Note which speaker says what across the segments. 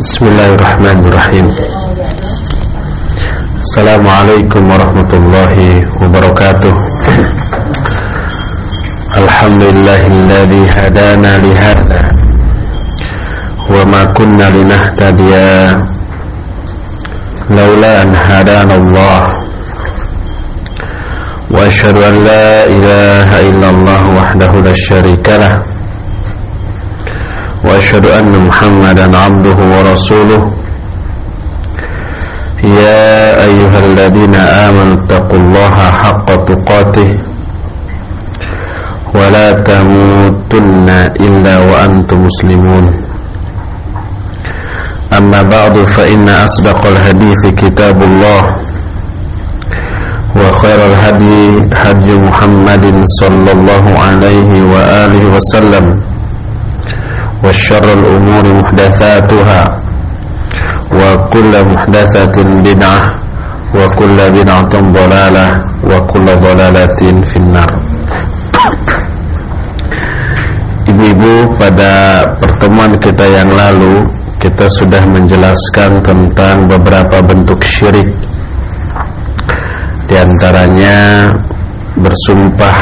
Speaker 1: Bismillahirrahmanirrahim. Assalamualaikum warahmatullahi wabarakatuh. Alhamdulillahilladzi hadana li hadha wa ma kunna linahtadiya laula an hadanallah wa asyhadu an la ilaha illallah wahdahu la syarikalah وأشهد أن محمدا عبده ورسوله. يا أيها الذين آمنوا اتقوا الله حق تقاته ولا تموتن إلا وأنتم مسلمون. أما بعد فإن أصدق الحديث كتاب الله وخير الهدي هدي محمد صلى الله عليه وآله وسلم. وشر الأمور محدثاتها وكل محدثة بدعة وكل بدعة ضلالة وكل ضلالة في النار Ibu-ibu pada pertemuan kita yang lalu kita sudah menjelaskan tentang beberapa bentuk syirik di antaranya bersumpah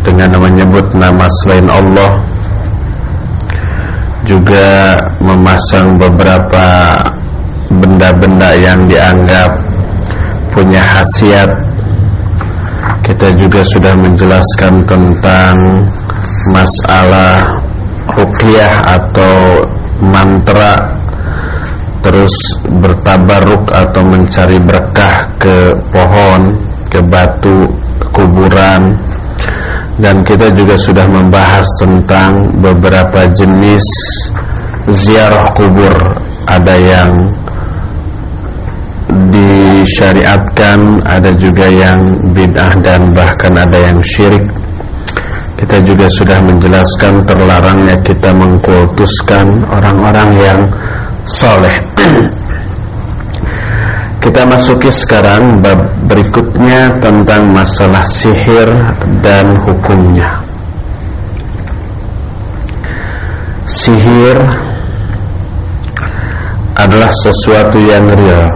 Speaker 1: dengan menyebut nama selain Allah juga memasang beberapa benda-benda yang dianggap punya khasiat. Kita juga sudah menjelaskan tentang masalah ruqyah atau mantra terus bertabaruk atau mencari berkah ke pohon, ke batu, ke kuburan dan kita juga sudah membahas tentang beberapa jenis ziarah kubur. Ada yang disyariatkan ada juga yang bid'ah dan bahkan ada yang syirik. Kita juga sudah menjelaskan terlarangnya kita mengkultuskan orang-orang yang soleh kita masuki sekarang bab berikutnya tentang masalah sihir dan hukumnya. Sihir adalah sesuatu yang real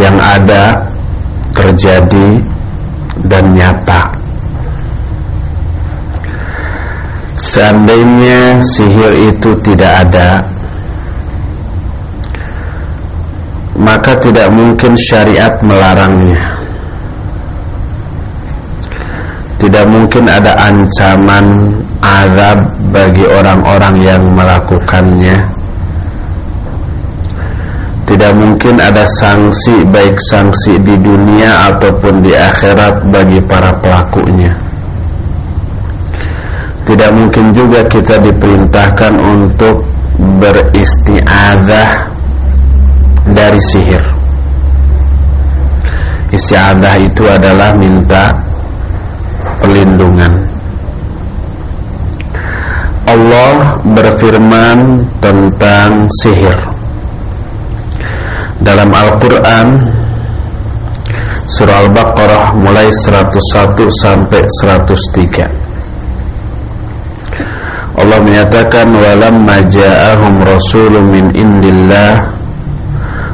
Speaker 1: yang ada terjadi dan nyata. Seandainya sihir itu tidak ada maka tidak mungkin syariat melarangnya. Tidak mungkin ada ancaman azab bagi orang-orang yang melakukannya. Tidak mungkin ada sanksi baik sanksi di dunia ataupun di akhirat bagi para pelakunya. Tidak mungkin juga kita diperintahkan untuk beristiadah dari sihir. Istiadah itu adalah minta perlindungan. Allah berfirman tentang sihir. Dalam Al-Quran Surah Al-Baqarah mulai 101 sampai 103 Allah menyatakan walamma ja'ahum rasulun min indillah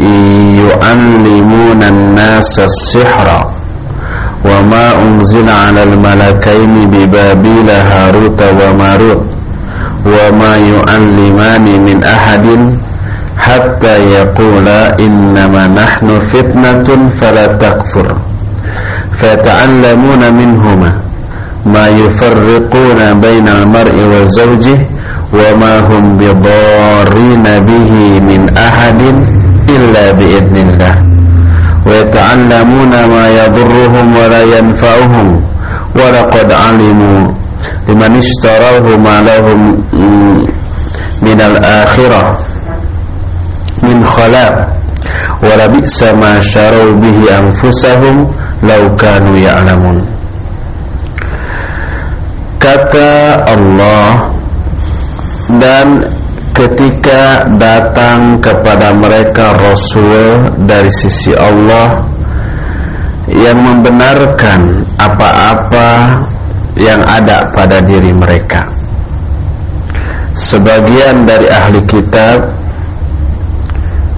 Speaker 1: yu'allimuna an-nasa as-sihra wa ma unzila 'ala al-malakaini bi babila harut wa marut wa ma yu'allimani min ahadin hatta yaqula innama nahnu fitnatun fala takfur fata'allamuna minhuma ma yufarriquna bainal mar'i wa zawjihi wa ma hum bidarrina bihi min ahadin illa biidnillah wa yata'allamuna ma yadurruhum wa la yanfa'uhum wa laqad 'alimu liman ishtarahu ma lahum min al-akhirah min khalaq wala bi'sa ma syarau bihi anfusahum law kanu ya'lamun kata Allah dan ketika datang kepada mereka Rasul dari sisi Allah yang membenarkan apa-apa yang ada pada diri mereka. Sebagian dari ahli kitab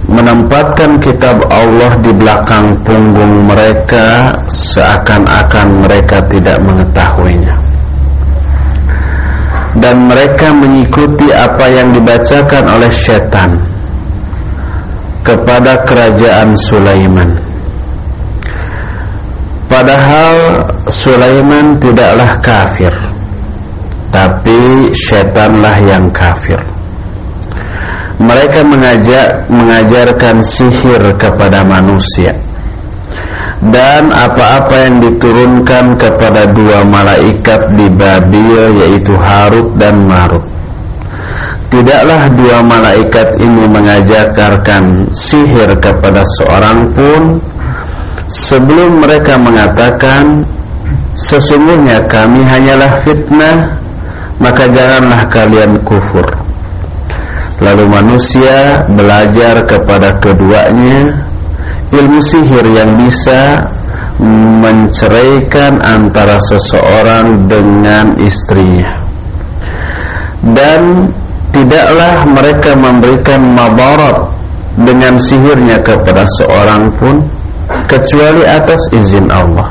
Speaker 1: menempatkan kitab Allah di belakang punggung mereka seakan-akan mereka tidak mengetahuinya dan mereka mengikuti apa yang dibacakan oleh setan kepada kerajaan Sulaiman. Padahal Sulaiman tidaklah kafir tapi setanlah yang kafir. Mereka mengajak mengajarkan sihir kepada manusia dan apa-apa yang diturunkan kepada dua malaikat di Babil yaitu Harut dan Marut. Tidaklah dua malaikat ini mengajarkan sihir kepada seorang pun sebelum mereka mengatakan sesungguhnya kami hanyalah fitnah maka janganlah kalian kufur. Lalu manusia belajar kepada keduanya ilmu sihir yang bisa menceraikan antara seseorang dengan istrinya. Dan tidaklah mereka memberikan mabarat dengan sihirnya kepada seorang pun kecuali atas izin Allah.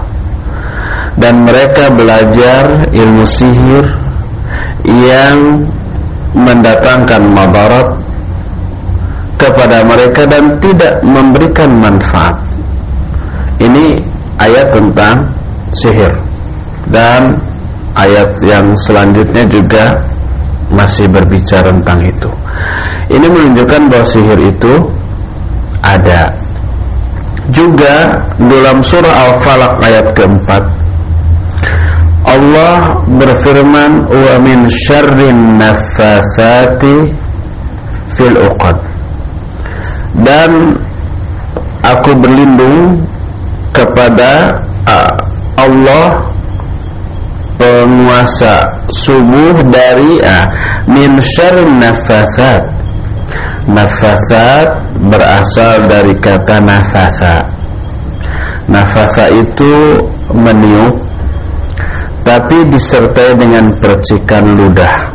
Speaker 1: Dan mereka belajar ilmu sihir yang mendatangkan mabarat kepada mereka dan tidak memberikan manfaat. Ini ayat tentang sihir dan ayat yang selanjutnya juga masih berbicara tentang itu. Ini menunjukkan bahwa sihir itu ada. Juga dalam surah Al-Falaq ayat keempat Allah berfirman wa min syarrin naffatsati fil uqad dan aku berlindung kepada uh, Allah penguasa subuh dari uh, min syarrin nafasat. Nafasat berasal dari kata nafasa. Nafasa itu meniup tapi disertai dengan percikan ludah.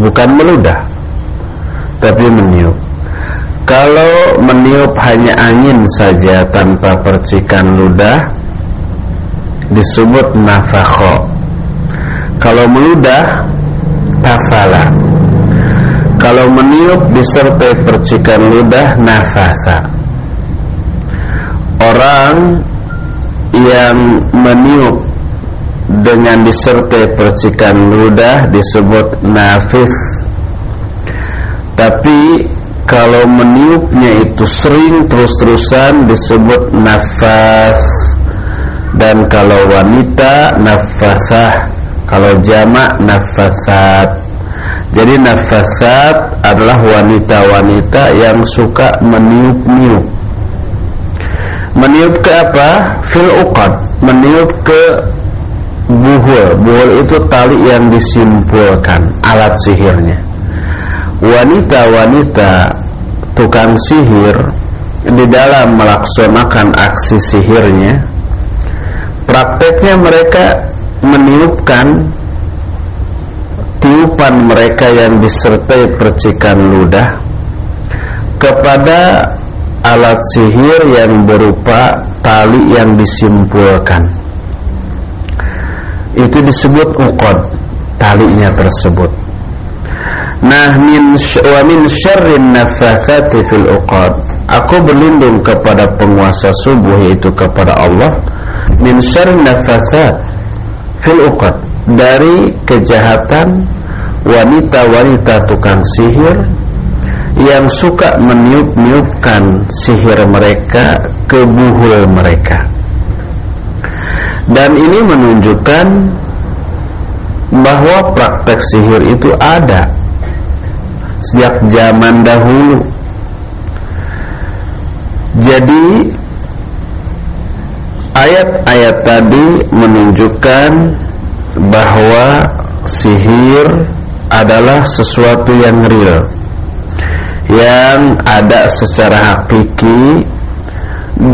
Speaker 1: Bukan meludah tapi meniup kalau meniup hanya angin saja tanpa percikan ludah disebut nafakho. Kalau meludah tafala. Kalau meniup disertai percikan ludah nafasa. Orang yang meniup dengan disertai percikan ludah disebut nafis. Tapi kalau meniupnya itu sering terus-terusan disebut nafas. Dan kalau wanita nafasah. Kalau jamak nafasat. Jadi nafasat adalah wanita-wanita yang suka meniup-niup. Meniup ke apa? fil uqad. Meniup ke buhul. Buhul itu tali yang disimpulkan alat sihirnya wanita-wanita tukang sihir di dalam melaksanakan aksi sihirnya prakteknya mereka meniupkan tiupan mereka yang disertai percikan ludah kepada alat sihir yang berupa tali yang disimpulkan. Itu disebut ukod talinya tersebut Nah min wa min syarrin nafathati fil uqad. Aku berlindung kepada penguasa subuh yaitu kepada Allah min syarrin nafasat fil uqad dari kejahatan wanita-wanita tukang sihir yang suka meniup-niupkan sihir mereka ke buhul mereka. Dan ini menunjukkan bahwa praktek sihir itu ada sejak zaman dahulu Jadi ayat-ayat tadi menunjukkan bahwa sihir adalah sesuatu yang real yang ada secara hakiki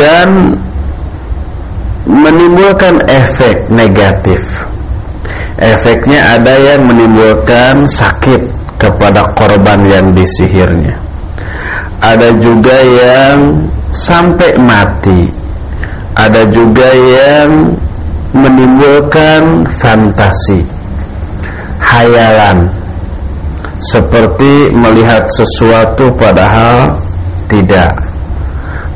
Speaker 1: dan menimbulkan efek negatif. Efeknya ada yang menimbulkan sakit kepada korban yang disihirnya. Ada juga yang sampai mati. Ada juga yang menimbulkan fantasi, hayalan seperti melihat sesuatu padahal tidak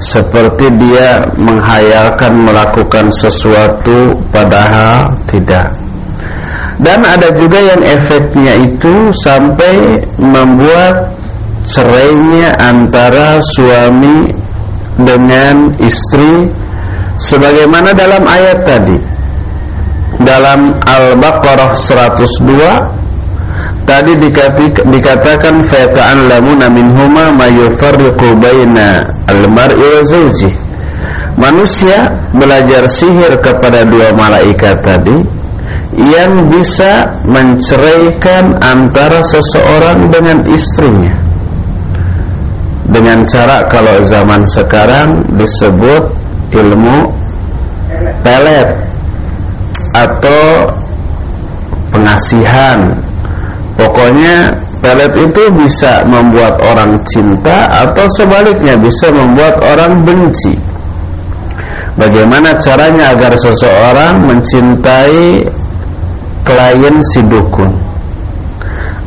Speaker 1: seperti dia menghayalkan melakukan sesuatu padahal tidak dan ada juga yang efeknya itu sampai membuat cerainya antara suami dengan istri sebagaimana dalam ayat tadi dalam Al-Baqarah 102 tadi dikatakan fata'allamuna minhuma ma yufarriqu baina al-mar'i wa zawji. Manusia belajar sihir kepada dua malaikat tadi yang bisa menceraikan antara seseorang dengan istrinya. Dengan cara kalau zaman sekarang disebut ilmu pelet atau pengasihan Pokoknya pelet itu bisa membuat orang cinta atau sebaliknya bisa membuat orang benci. Bagaimana caranya agar seseorang mencintai klien si dukun?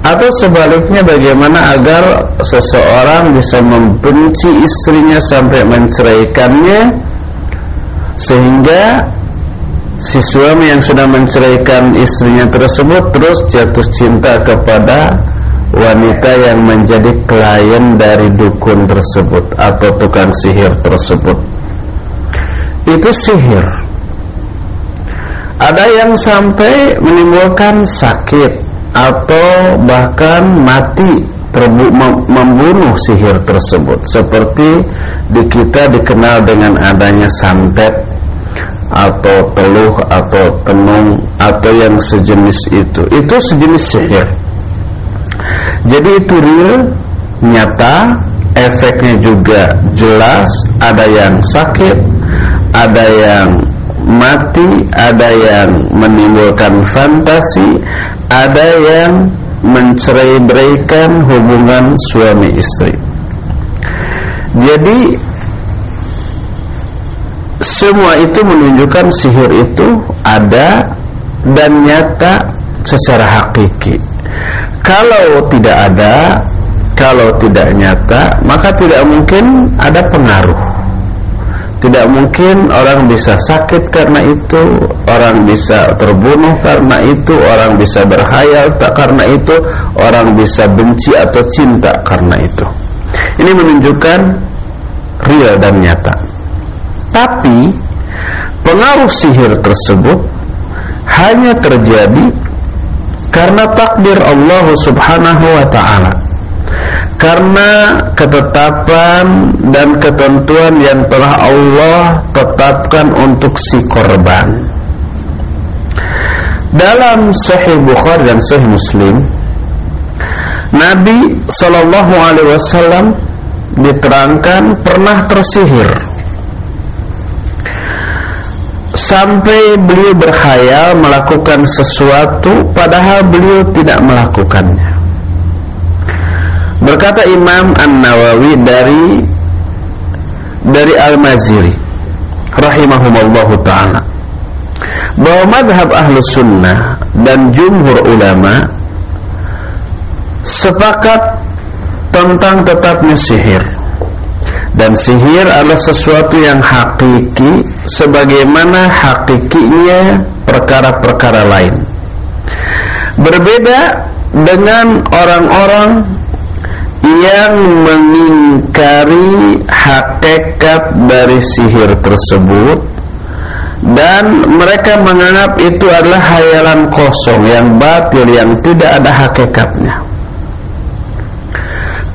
Speaker 1: Atau sebaliknya bagaimana agar seseorang bisa membenci istrinya sampai menceraikannya sehingga si suami yang sudah menceraikan istrinya tersebut terus jatuh cinta kepada wanita yang menjadi klien dari dukun tersebut atau tukang sihir tersebut itu sihir ada yang sampai menimbulkan sakit atau bahkan mati membunuh sihir tersebut. Seperti di kita dikenal dengan adanya santet atau teluh atau tenung atau yang sejenis itu. Itu sejenis sihir. Jadi itu real nyata efeknya juga jelas. Ada yang sakit ada yang mati ada yang menimbulkan fantasi ada yang mencerai-beraikan hubungan suami istri jadi semua itu menunjukkan sihir itu ada dan nyata secara hakiki. Kalau tidak ada, kalau tidak nyata, maka tidak mungkin ada pengaruh. Tidak mungkin orang bisa sakit karena itu, orang bisa terbunuh karena itu, orang bisa berhayal tak karena itu, orang bisa benci atau cinta karena itu. Ini menunjukkan real dan nyata. Tapi pengaruh sihir tersebut hanya terjadi karena takdir Allah Subhanahu wa taala. Karena ketetapan dan ketentuan yang telah Allah tetapkan untuk si korban. Dalam Sahih Bukhari dan Sahih Muslim, Nabi Shallallahu Alaihi Wasallam diterangkan pernah tersihir sampai beliau berhayal melakukan sesuatu padahal beliau tidak melakukannya. Berkata Imam An-Nawawi dari dari Al-Maziri rahimahumallahu taala bahwa madhab ahlu sunnah dan jumhur ulama sepakat tentang tetapnya sihir dan sihir adalah sesuatu yang hakiki sebagaimana hakikinya perkara-perkara lain. Berbeda dengan orang-orang yang mengingkari hakikat dari sihir tersebut dan mereka menganggap itu adalah hayalan kosong yang batil yang tidak ada hakikatnya.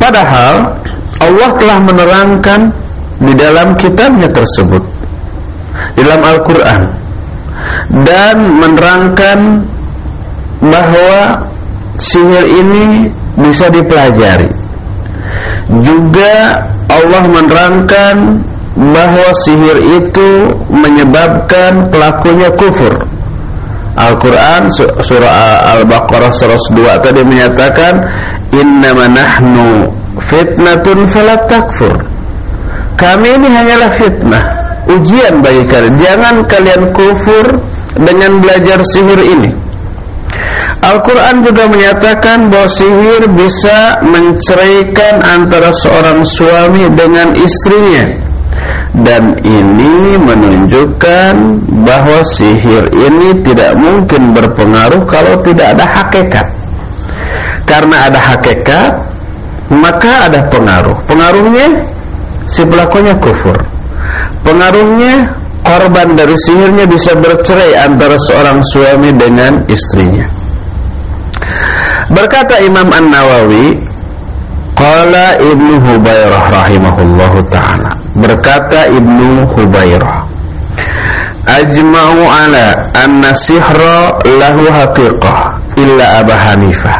Speaker 1: Padahal Allah telah menerangkan di dalam kitabnya tersebut di dalam Al-Qur'an dan menerangkan bahwa sihir ini bisa dipelajari. Juga Allah menerangkan bahwa sihir itu menyebabkan pelakunya kufur. Al-Quran surah Al-Baqarah 102 tadi menyatakan innama nahnu fitnatun falat takfur. Kami ini hanyalah fitnah, ujian bagi kalian. Jangan kalian kufur dengan belajar sihir ini. Al-Quran juga menyatakan bahwa sihir bisa menceraikan antara seorang suami dengan istrinya. Dan ini menunjukkan bahwa sihir ini tidak mungkin berpengaruh kalau tidak ada hakikat. Karena ada hakikat maka ada pengaruh. Pengaruhnya si pelakunya kufur. Pengaruhnya korban dari sihirnya bisa bercerai antara seorang suami dengan istrinya Berkata Imam An-Nawawi, qala Ibnu Hubairah rahimahullahu taala. Berkata Ibnu Hubairah, ajma'u ala anna sihra lahu haqiqah illa Abu Hanifah.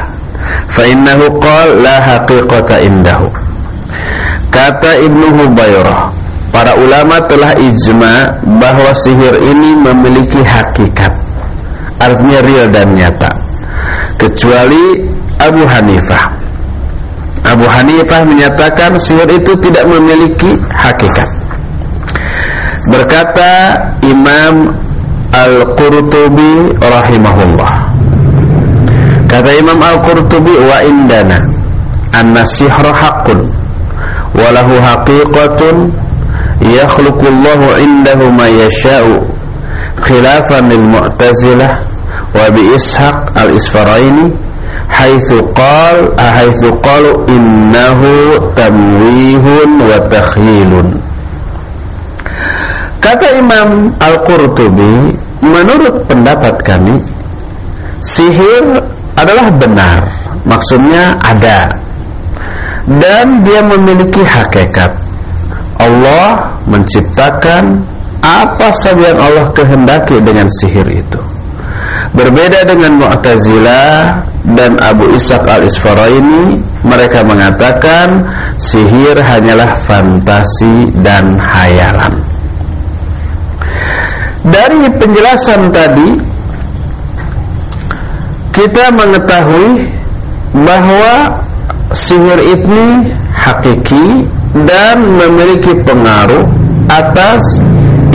Speaker 1: Fa innahu qala la haqiqata indahu. Kata Ibnu Hubairah, para ulama telah ijma bahwa sihir ini memiliki hakikat. Artinya real dan nyata kecuali Abu Hanifah. Abu Hanifah menyatakan sihir itu tidak memiliki hakikat. Berkata Imam Al-Qurtubi rahimahullah. Kata Imam Al-Qurtubi wa indana anna sihra haqqun wa lahu haqiqatun yakhluqullahu indahu ma yasha'u khilafan lil mu'tazilah wa bi Ishaq al-Isfaraini haitsu qal haitsu qalu innahu tamwihun wa takhilun. Kata Imam Al-Qurtubi menurut pendapat kami sihir adalah benar maksudnya ada. Dan dia memiliki hakikat. Allah menciptakan apa saja yang Allah kehendaki dengan sihir itu. Berbeda dengan Mu'tazilah dan Abu Ishaq al-Isfaraini, mereka mengatakan sihir hanyalah fantasi dan hayalan. Dari penjelasan tadi kita mengetahui bahwa sihir ini hakiki dan memiliki pengaruh atas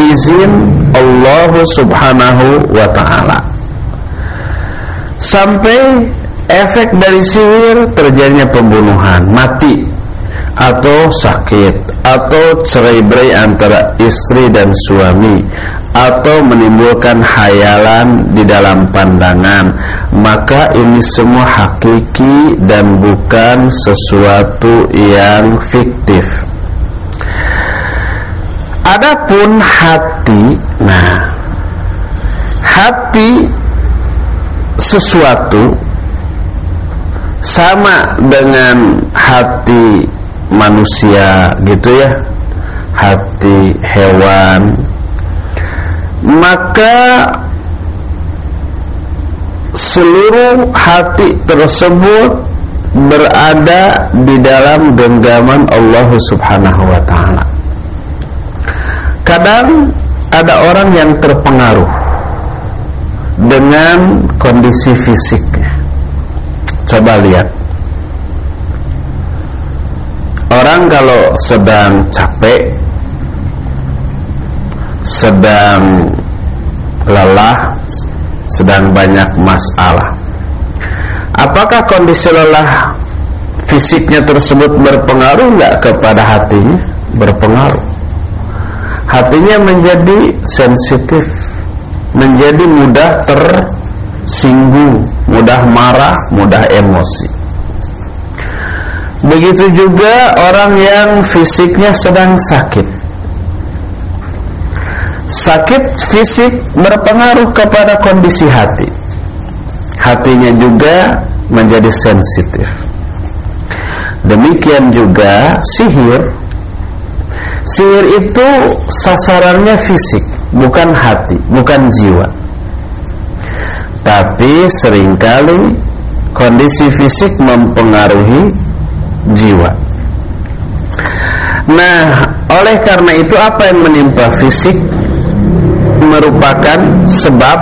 Speaker 1: izin Allah Subhanahu wa taala sampai efek dari sihir terjadinya pembunuhan, mati atau sakit atau cerai-berai antara istri dan suami atau menimbulkan hayalan di dalam pandangan maka ini semua hakiki dan bukan sesuatu yang fiktif. Adapun hati nah hati sesuatu sama dengan hati manusia gitu ya. Hati hewan. Maka seluruh hati tersebut berada di dalam genggaman Allah Subhanahu wa taala. Kadang ada orang yang terpengaruh dengan kondisi fisiknya. Coba lihat. Orang kalau sedang capek, sedang lelah, sedang banyak masalah. Apakah kondisi lelah fisiknya tersebut berpengaruh nggak kepada hatinya? Berpengaruh. Hatinya menjadi sensitif menjadi mudah tersinggung, mudah marah, mudah emosi. Begitu juga orang yang fisiknya sedang sakit. Sakit fisik berpengaruh kepada kondisi hati. Hatinya juga menjadi sensitif. Demikian juga sihir. Sihir itu sasarannya fisik, bukan hati, bukan jiwa. Tapi sering kali kondisi fisik mempengaruhi jiwa. Nah, oleh karena itu apa yang menimpa fisik merupakan sebab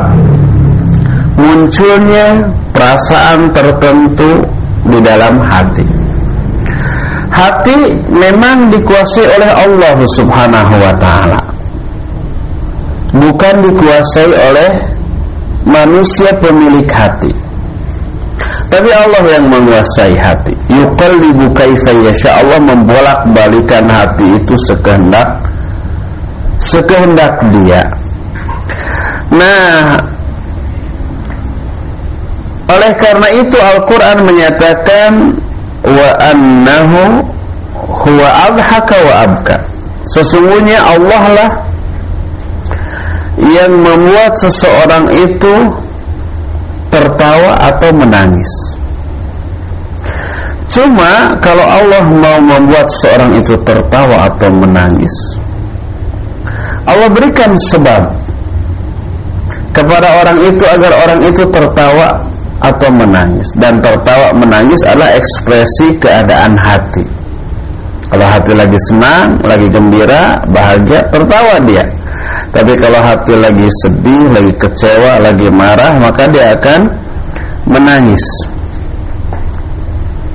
Speaker 1: munculnya perasaan tertentu di dalam hati. Hati memang dikuasai oleh Allah Subhanahu wa taala. Bukan dikuasai oleh manusia pemilik hati. Tapi Allah yang menguasai hati. Yuqallibu kaifa yasha. Allah membolak-balikan hati itu sekehendak sekehendak dia. Nah, oleh karena itu Al-Qur'an menyatakan wa annahu huwa adhaka wa abka. Sesungguhnya Allah lah yang membuat seseorang itu tertawa atau menangis. Cuma kalau Allah mau membuat seseorang itu tertawa atau menangis, Allah berikan sebab kepada orang itu agar orang itu tertawa atau menangis. Dan tertawa menangis adalah ekspresi keadaan hati. Kalau hati lagi senang lagi gembira bahagia tertawa dia tapi kalau hati lagi sedih lagi kecewa lagi marah maka dia akan menangis.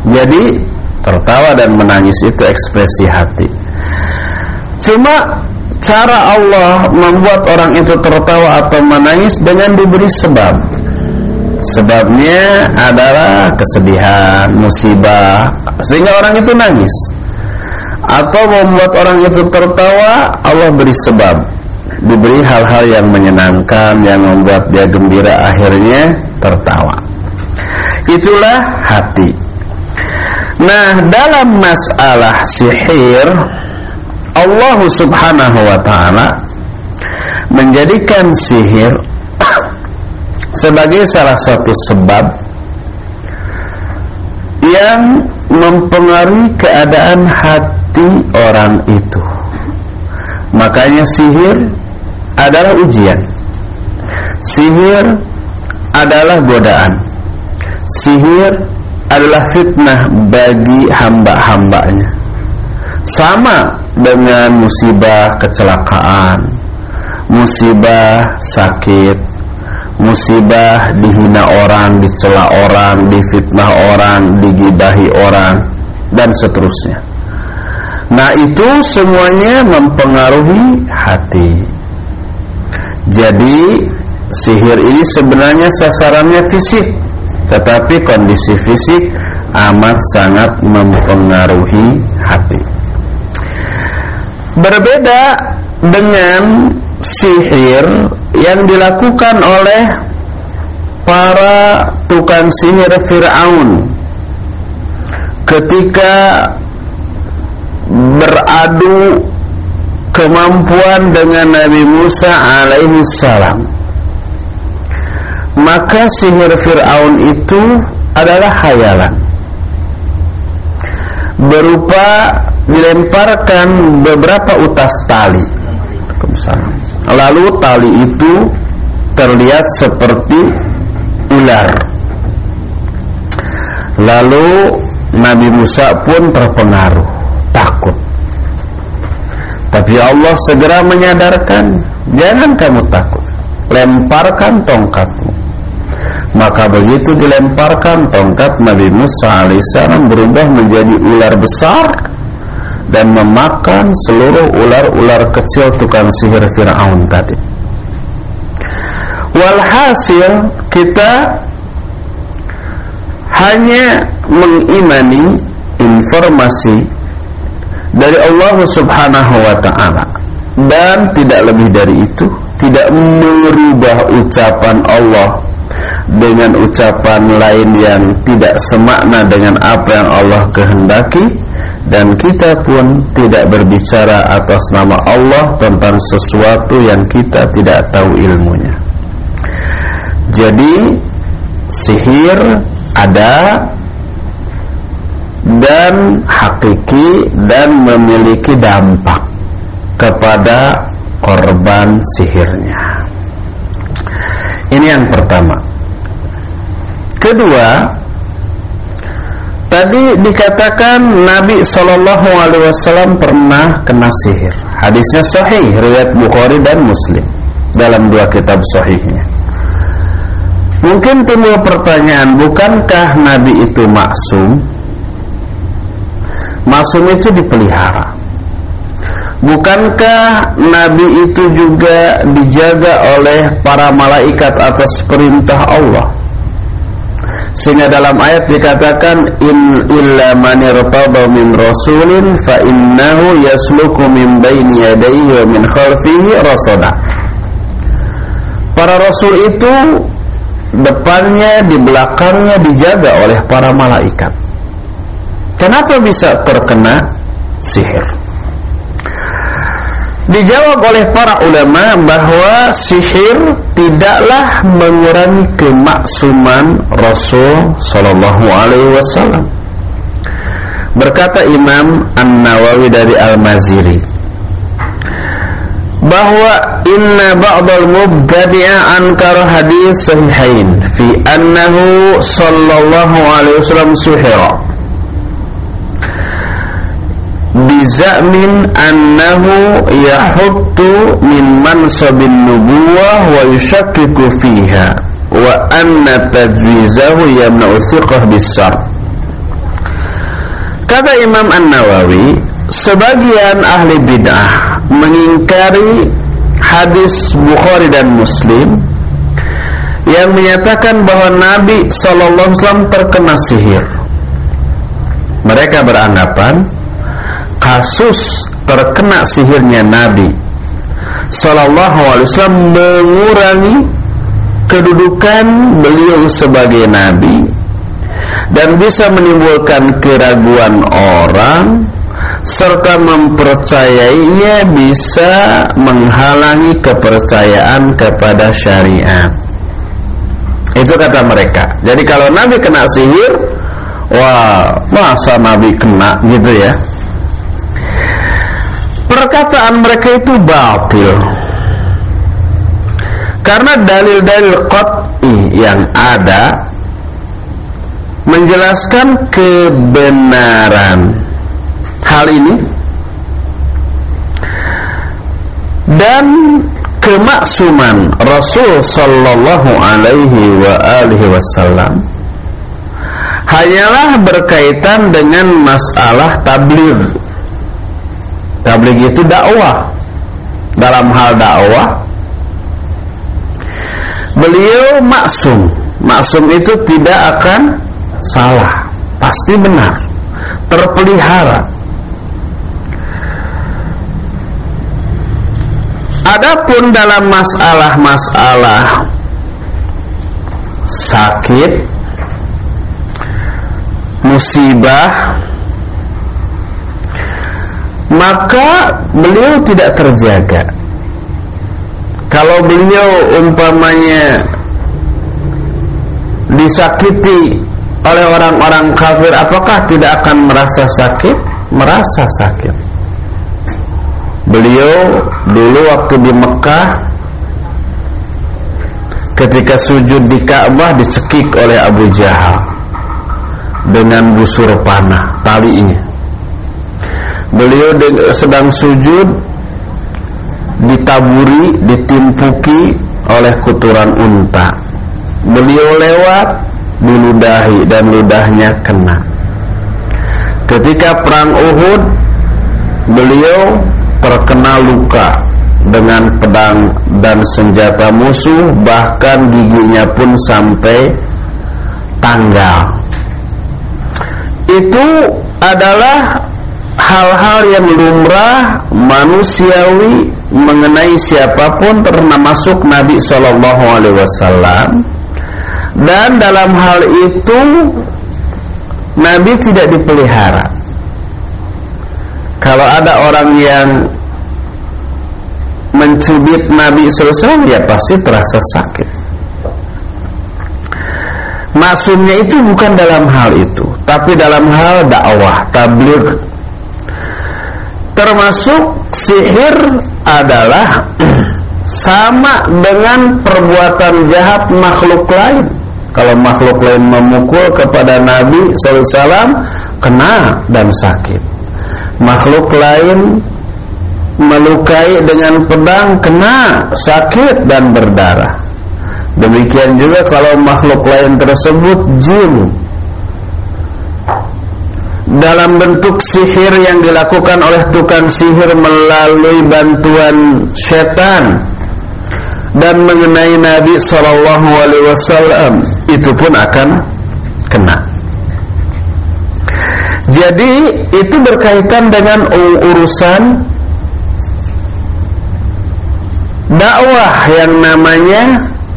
Speaker 1: Jadi tertawa dan menangis itu ekspresi hati. Cuma cara Allah membuat orang itu tertawa atau menangis dengan diberi sebab. Sebabnya adalah kesedihan, musibah Sehingga orang itu nangis. Atau membuat orang itu tertawa Allah beri sebab Diberi hal-hal yang menyenangkan Yang membuat dia gembira Akhirnya tertawa Itulah hati Nah dalam masalah sihir Allah subhanahu wa ta'ala Menjadikan sihir sebagai salah satu sebab yang mempengaruhi keadaan hati orang itu. Makanya sihir adalah ujian. Sihir adalah godaan. Sihir adalah fitnah bagi hamba-hambanya. Sama dengan musibah kecelakaan, musibah sakit, musibah dihina orang, dicela orang, difitnah orang, digibahi orang dan seterusnya. Nah, itu semuanya mempengaruhi hati. Jadi, sihir ini sebenarnya sasarannya fisik, tetapi kondisi fisik amat sangat mempengaruhi hati. Berbeda dengan sihir yang dilakukan oleh para tukang sihir Fir'aun ketika beradu kemampuan dengan Nabi Musa alaihi salam. Maka sihir Fir'aun itu adalah khayalan. Berupa dilemparkan beberapa utas tali. Lalu tali itu terlihat seperti ular. Lalu Nabi Musa pun terpengaruh, takut. Tapi Allah segera menyadarkan, jangan kamu takut. Lemparkan tongkatmu. Maka begitu dilemparkan tongkat Nabi Musa alaihissalam berubah menjadi ular besar dan memakan seluruh ular-ular kecil tukang sihir Fir'aun tadi. Walhasil kita hanya mengimani informasi dari Allah Subhanahu wa taala dan tidak lebih dari itu, tidak merubah ucapan Allah dengan ucapan lain yang tidak semakna dengan apa yang Allah kehendaki dan kita pun tidak berbicara atas nama Allah tentang sesuatu yang kita tidak tahu ilmunya. Jadi sihir ada dan hakiki dan memiliki dampak. kepada korban sihirnya. Ini yang pertama. Kedua, tadi dikatakan Nabi Shallallahu Alaihi Wasallam pernah kena sihir. Hadisnya sahih, riwayat Bukhari dan Muslim dalam dua kitab sahihnya. Mungkin timbul pertanyaan, bukankah Nabi itu maksum? Maksum itu dipelihara. Bukankah Nabi itu juga dijaga oleh para malaikat atas perintah Allah? Sehingga dalam ayat dikatakan in illa man irtada min rasulin fa innahu yasluku min baini yadayhi wa min khalfihi rasada. Para rasul itu depannya di belakangnya dijaga oleh para malaikat. Kenapa bisa terkena sihir? Dijawab oleh para ulama bahwa sihir tidaklah mengurangi kemaksuman Rasul sallallahu alaihi wasallam. Berkata Imam An-Nawawi dari Al-Maziri bahwa inna ba'dal mubtadi'a ankara hadis sahihain fi annahu sallallahu alaihi wasallam suhira bizamin annahu yahuttu min mansabin nubuwah wa fiha wa anna bisar kata Imam An-Nawawi sebagian ahli bid'ah mengingkari hadis Bukhari dan Muslim yang menyatakan bahwa Nabi SAW terkena sihir. Mereka beranggapan kasus terkena sihirnya Nabi Sallallahu Alaihi Wasallam mengurangi kedudukan beliau sebagai Nabi dan bisa menimbulkan keraguan orang serta mempercayainya bisa menghalangi kepercayaan kepada syariat. Itu kata mereka. Jadi kalau Nabi kena sihir, wah masa Nabi kena gitu ya? Perkataan mereka itu batil. Karena dalil-dalil qat'i yang ada menjelaskan kebenaran. Hal ini dan kemaksuman Rasul sallallahu alaihi wa alihi wasallam hanyalah berkaitan dengan masalah tabligh Tabligh itu dakwah. Dalam hal dakwah beliau maksum. Maksum itu tidak akan salah, pasti benar, terpelihara. Adapun dalam masalah-masalah sakit, musibah, maka beliau tidak terjaga. Kalau beliau umpamanya disakiti oleh orang-orang kafir, apakah tidak akan merasa sakit? Merasa sakit. Beliau dulu waktu di Mekah ketika sujud di Ka'bah dicekik oleh Abu Jahal dengan busur panah talinya beliau sedang sujud ditaburi, ditimpuki oleh kuturan unta. Beliau lewat diludahi dan ludahnya kena. Ketika perang Uhud, beliau terkena luka dengan pedang dan senjata musuh, bahkan giginya pun sampai tanggal. Itu adalah hal-hal yang lumrah manusiawi mengenai siapa pun termasuk Nabi Shallallahu Alaihi Wasallam dan dalam hal itu Nabi tidak dipelihara. Kalau ada orang yang mencubit Nabi SAW ya pasti terasa sakit. Maksudnya itu bukan dalam hal itu, tapi dalam hal dakwah, tabligh termasuk sihir adalah sama dengan perbuatan jahat makhluk lain. Kalau makhluk lain memukul kepada Nabi SAW kena dan sakit. Makhluk lain melukai dengan pedang kena sakit dan berdarah. Demikian juga kalau makhluk lain tersebut jin dalam bentuk sihir yang dilakukan oleh tukang sihir melalui bantuan setan dan mengenai Nabi Shallallahu Alaihi Wasallam itu pun akan kena. Jadi itu berkaitan dengan urusan dakwah yang namanya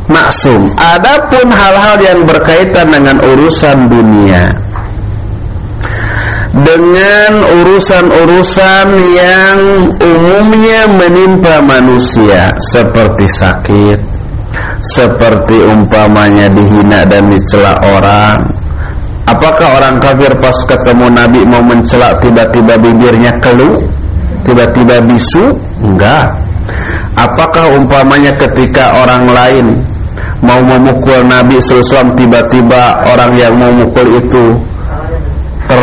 Speaker 1: maksum. Adapun hal-hal yang berkaitan dengan urusan dunia dengan urusan-urusan yang umumnya menimpa manusia seperti sakit, seperti umpamanya dihina dan dicela orang. Apakah orang kafir pas ketemu Nabi mau mencela tiba-tiba bibirnya keluh, tiba-tiba bisu? Enggak. Apakah umpamanya ketika orang lain mau memukul Nabi SAW tiba-tiba orang yang memukul itu ter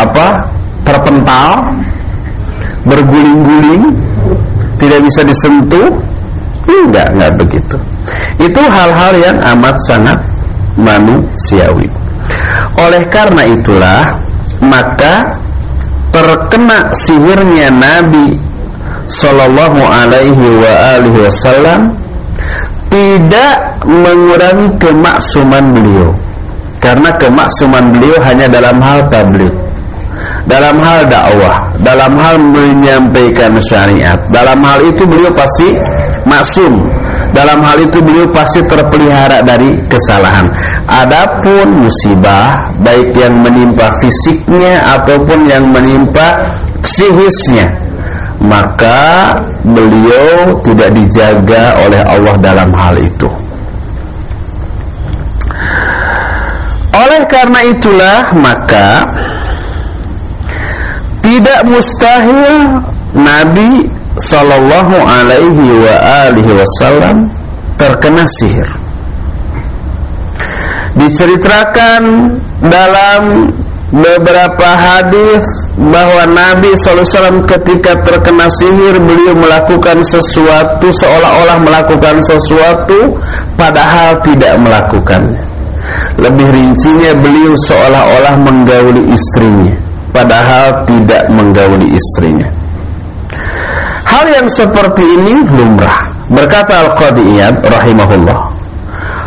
Speaker 1: apa terpental berguling-guling tidak bisa disentuh enggak enggak begitu. Itu hal-hal yang amat sangat manusiawi. Oleh karena itulah maka terkena sihirnya Nabi Sallallahu alaihi wasallam tidak mengurangi kemaksuman beliau karena kemaksuman beliau hanya dalam hal tabligh dalam hal dakwah dalam hal menyampaikan syariat. Dalam hal itu beliau pasti maksum. Dalam hal itu beliau pasti terpelihara dari kesalahan. Adapun musibah baik yang menimpa fisiknya ataupun yang menimpa psikisnya maka beliau tidak dijaga oleh Allah dalam hal itu Oleh karena itulah maka tidak mustahil Nabi Sallallahu Alaihi Wasallam terkena sihir. Diceritakan dalam beberapa hadis bahwa Nabi SAW ketika terkena sihir beliau melakukan sesuatu seolah-olah melakukan sesuatu padahal tidak melakukannya. Lebih rincinya beliau seolah-olah menggauli istrinya Padahal tidak menggauli istrinya. Hal yang seperti ini lumrah Berkata Al-Qadiyad rahimahullah.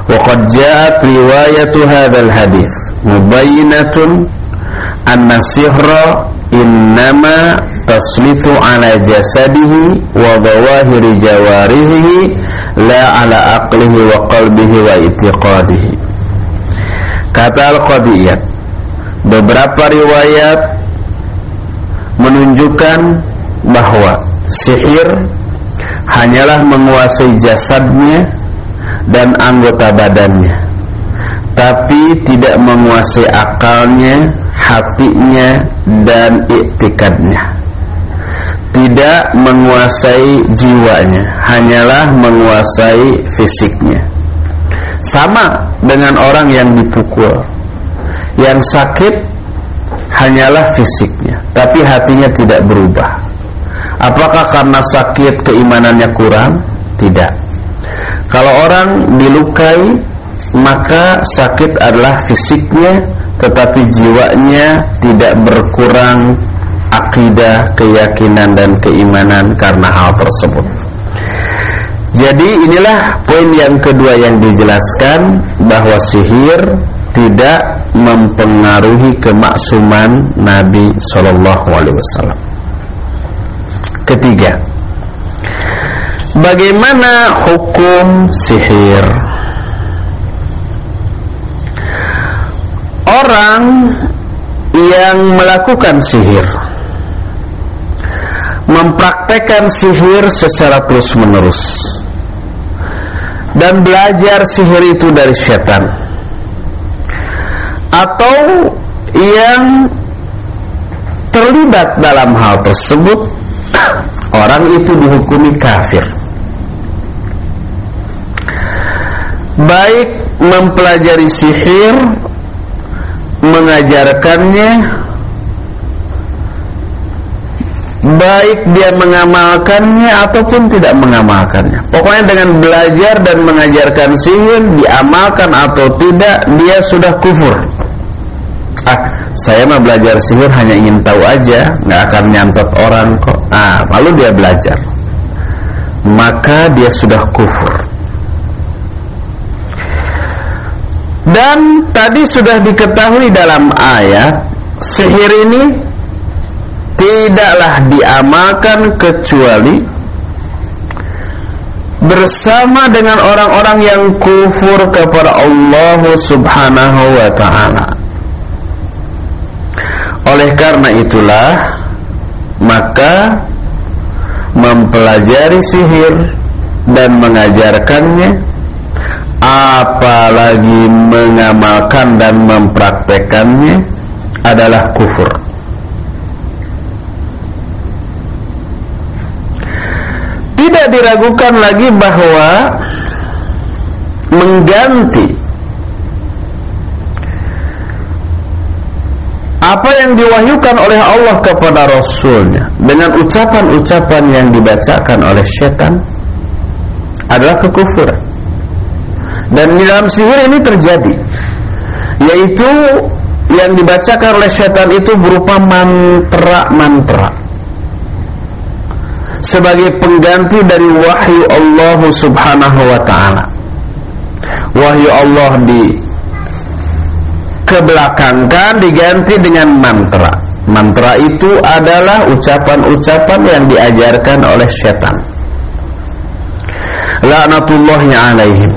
Speaker 1: Waqad ja'at riwayatu hadal hadith Mubayinatun Anna sihra innama taslitu ala jasadihi wa dhawahiri jawarihi la ala aqlihi wa qalbihi wa itiqadihi Kata Al-Qadiyat Beberapa riwayat Menunjukkan bahwa Sihir Hanyalah menguasai jasadnya Dan anggota badannya Tapi tidak menguasai akalnya Hatinya Dan iktikadnya Tidak menguasai jiwanya Hanyalah menguasai fisiknya sama dengan orang yang dipukul. Yang sakit Hanyalah fisiknya Tapi hatinya tidak berubah. Apakah karena sakit keimanannya kurang? Tidak. Kalau orang dilukai Maka sakit adalah fisiknya Tetapi jiwanya tidak berkurang Akidah, keyakinan dan keimanan Karena hal tersebut jadi inilah poin yang kedua yang dijelaskan bahwa sihir tidak mempengaruhi kemaksuman Nabi Shallallahu Alaihi Wasallam. Ketiga, bagaimana hukum sihir? Orang yang melakukan sihir mempraktekkan sihir secara terus-menerus dan belajar sihir itu dari setan. Atau yang terlibat dalam hal tersebut orang itu dihukumi kafir. Baik mempelajari sihir mengajarkannya baik dia mengamalkannya ataupun tidak mengamalkannya. Pokoknya dengan belajar dan mengajarkan sihir diamalkan atau tidak dia sudah kufur. Ah saya mah belajar sihir hanya ingin tahu aja nggak akan nyantot orang kok. Ah lalu dia belajar. Maka dia sudah kufur. Dan tadi sudah diketahui dalam ayat Sihir ini Tidaklah diamalkan kecuali Bersama dengan orang-orang yang kufur kepada Allah subhanahu wa ta'ala Oleh karena itulah Maka Mempelajari sihir Dan mengajarkannya apalagi mengamalkan dan mempraktekannya adalah kufur. Tidak diragukan lagi bahwa mengganti apa yang diwahyukan oleh Allah kepada Rasulnya dengan ucapan-ucapan yang dibacakan oleh setan adalah kekufuran. Dan di dalam sihir ini terjadi Yaitu yang dibacakan oleh setan itu berupa mantra-mantra Sebagai pengganti dari wahyu Allah subhanahu wa ta'ala. Wahyu Allah di kebelakangkan diganti dengan mantra. Mantra itu adalah ucapan-ucapan yang diajarkan oleh setan. La'natullahi alaihim.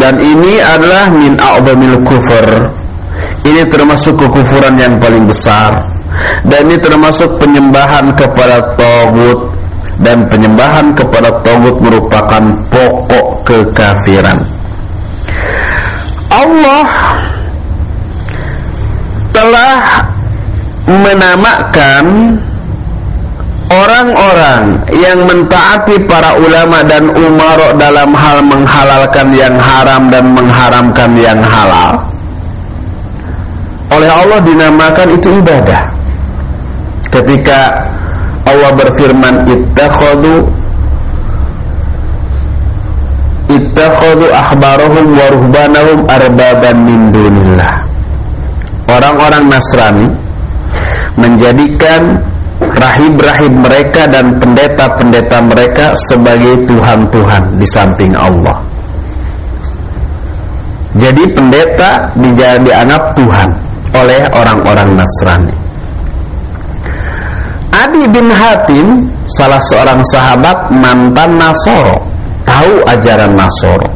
Speaker 1: Dan ini adalah min a'zamil kufur. Ini termasuk kekufuran yang paling besar. Dan ini termasuk penyembahan kepada tagut dan penyembahan kepada tagut merupakan pokok kekafiran. Allah telah menamakan Orang-orang yang mentaati para ulama dan umarok dalam hal menghalalkan yang haram dan mengharamkan yang halal. Oleh Allah dinamakan itu ibadah. Ketika Allah berfirman Ittakhadu Ittakhadu ahbarahum wa ruhbanahum arbaban min dunillah Orang-orang Nasrani Menjadikan rahib-rahib mereka dan pendeta-pendeta mereka sebagai Tuhan-Tuhan di samping Allah. Jadi pendeta dianggap Tuhan oleh orang-orang Nasrani. Adi bin Hatim, salah seorang sahabat mantan Nasoro, tahu ajaran Nasoro.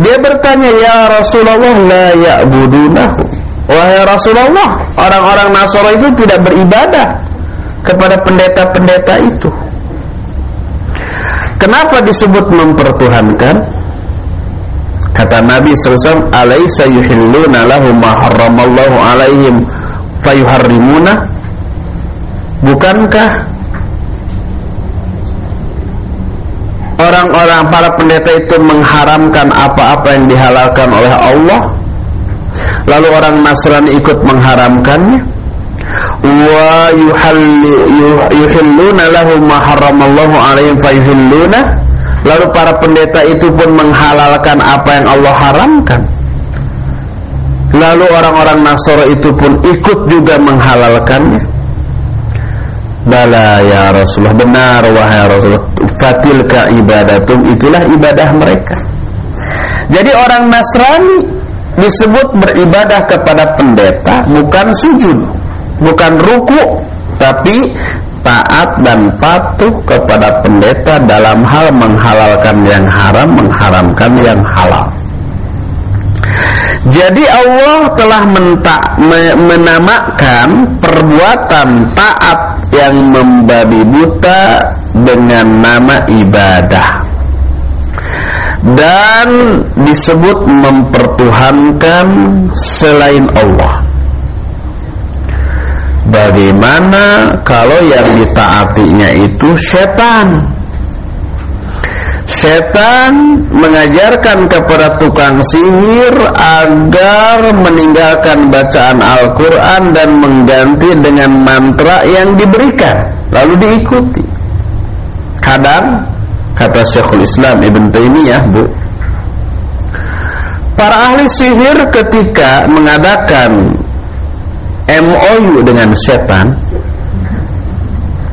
Speaker 1: Dia bertanya, "Ya Rasulullah, la ya'budunahu?" Wahai Rasulullah, orang-orang Nasara itu tidak beribadah kepada pendeta-pendeta itu. Kenapa disebut mempertuhankan? Kata Nabi SAW, Alaysa yuhilluna lahum ma harramallahu alaihim fayuharrimuna? Bukankah orang-orang para pendeta itu mengharamkan apa-apa yang dihalalkan oleh Allah? lalu orang Nasrani ikut mengharamkannya? Wa yuhilluna lahu ma alaihim fayuhilluna lalu para pendeta itu pun menghalalkan apa yang Allah haramkan. Lalu orang-orang Nasara itu pun ikut juga menghalalkannya Bala ya Rasulullah benar wahai Rasulullah fatilka ibadatum itulah ibadah mereka jadi orang Nasrani disebut beribadah kepada pendeta bukan sujud, bukan ruku, tapi taat dan patuh kepada pendeta dalam hal menghalalkan yang haram, mengharamkan yang halal. Jadi Allah telah menamakan perbuatan taat yang membabi buta dengan nama ibadah dan disebut mempertuhankan selain Allah Bagaimana kalau yang ditaatinya itu setan? Setan mengajarkan kepada tukang sihir agar meninggalkan bacaan Al-Quran dan mengganti dengan mantra yang diberikan Lalu diikuti. Kadang, kata Syekhul Islam Ibn Taymiyah bu Para ahli sihir ketika mengadakan MOU dengan setan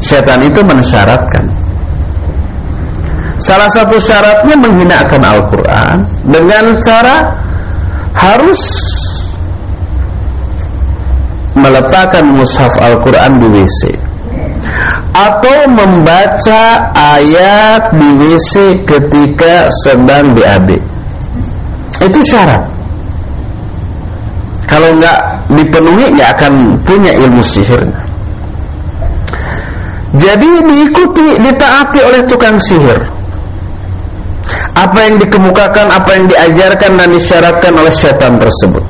Speaker 1: Setan itu mensyaratkan Salah satu syaratnya menghinakan Al-Quran Dengan cara Harus Meletakkan mushaf Al-Quran di WC Atau membaca ayat di WC ketika sedang BAB Itu syarat Kalau nggak dipenuhi nggak akan punya ilmu sihirnya. Jadi diikuti, ditaati oleh tukang sihir. Apa yang dikemukakan, apa yang diajarkan dan disyaratkan oleh setan tersebut.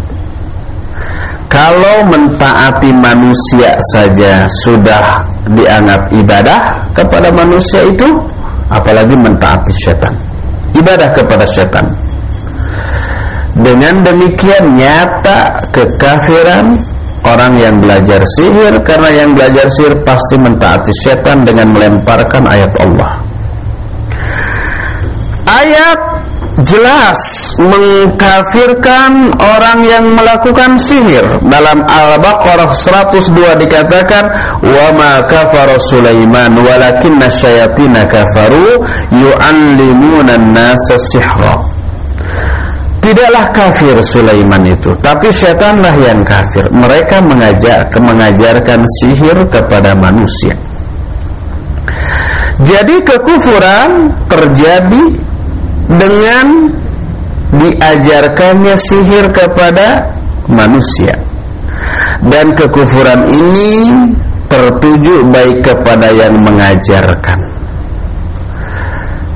Speaker 1: Kalau mentaati manusia saja sudah dianggap ibadah kepada manusia itu, apalagi mentaati setan. Ibadah kepada setan. Dengan demikian nyata kekafiran orang yang belajar sihir karena yang belajar sihir pasti mentaati setan dengan melemparkan ayat Allah. Ayat jelas mengkafirkan orang yang melakukan sihir. Dalam Al-Baqarah 102 dikatakan, "Wa ma kafara Sulaiman walakinna syayatin kafaru yu'allimuna an-nasa sihra." Tidaklah kafir Sulaiman itu Tapi setanlah yang kafir Mereka mengajak, mengajarkan sihir kepada manusia Jadi kekufuran terjadi Dengan diajarkannya sihir kepada manusia. Dan kekufuran ini tertuju baik kepada yang mengajarkan.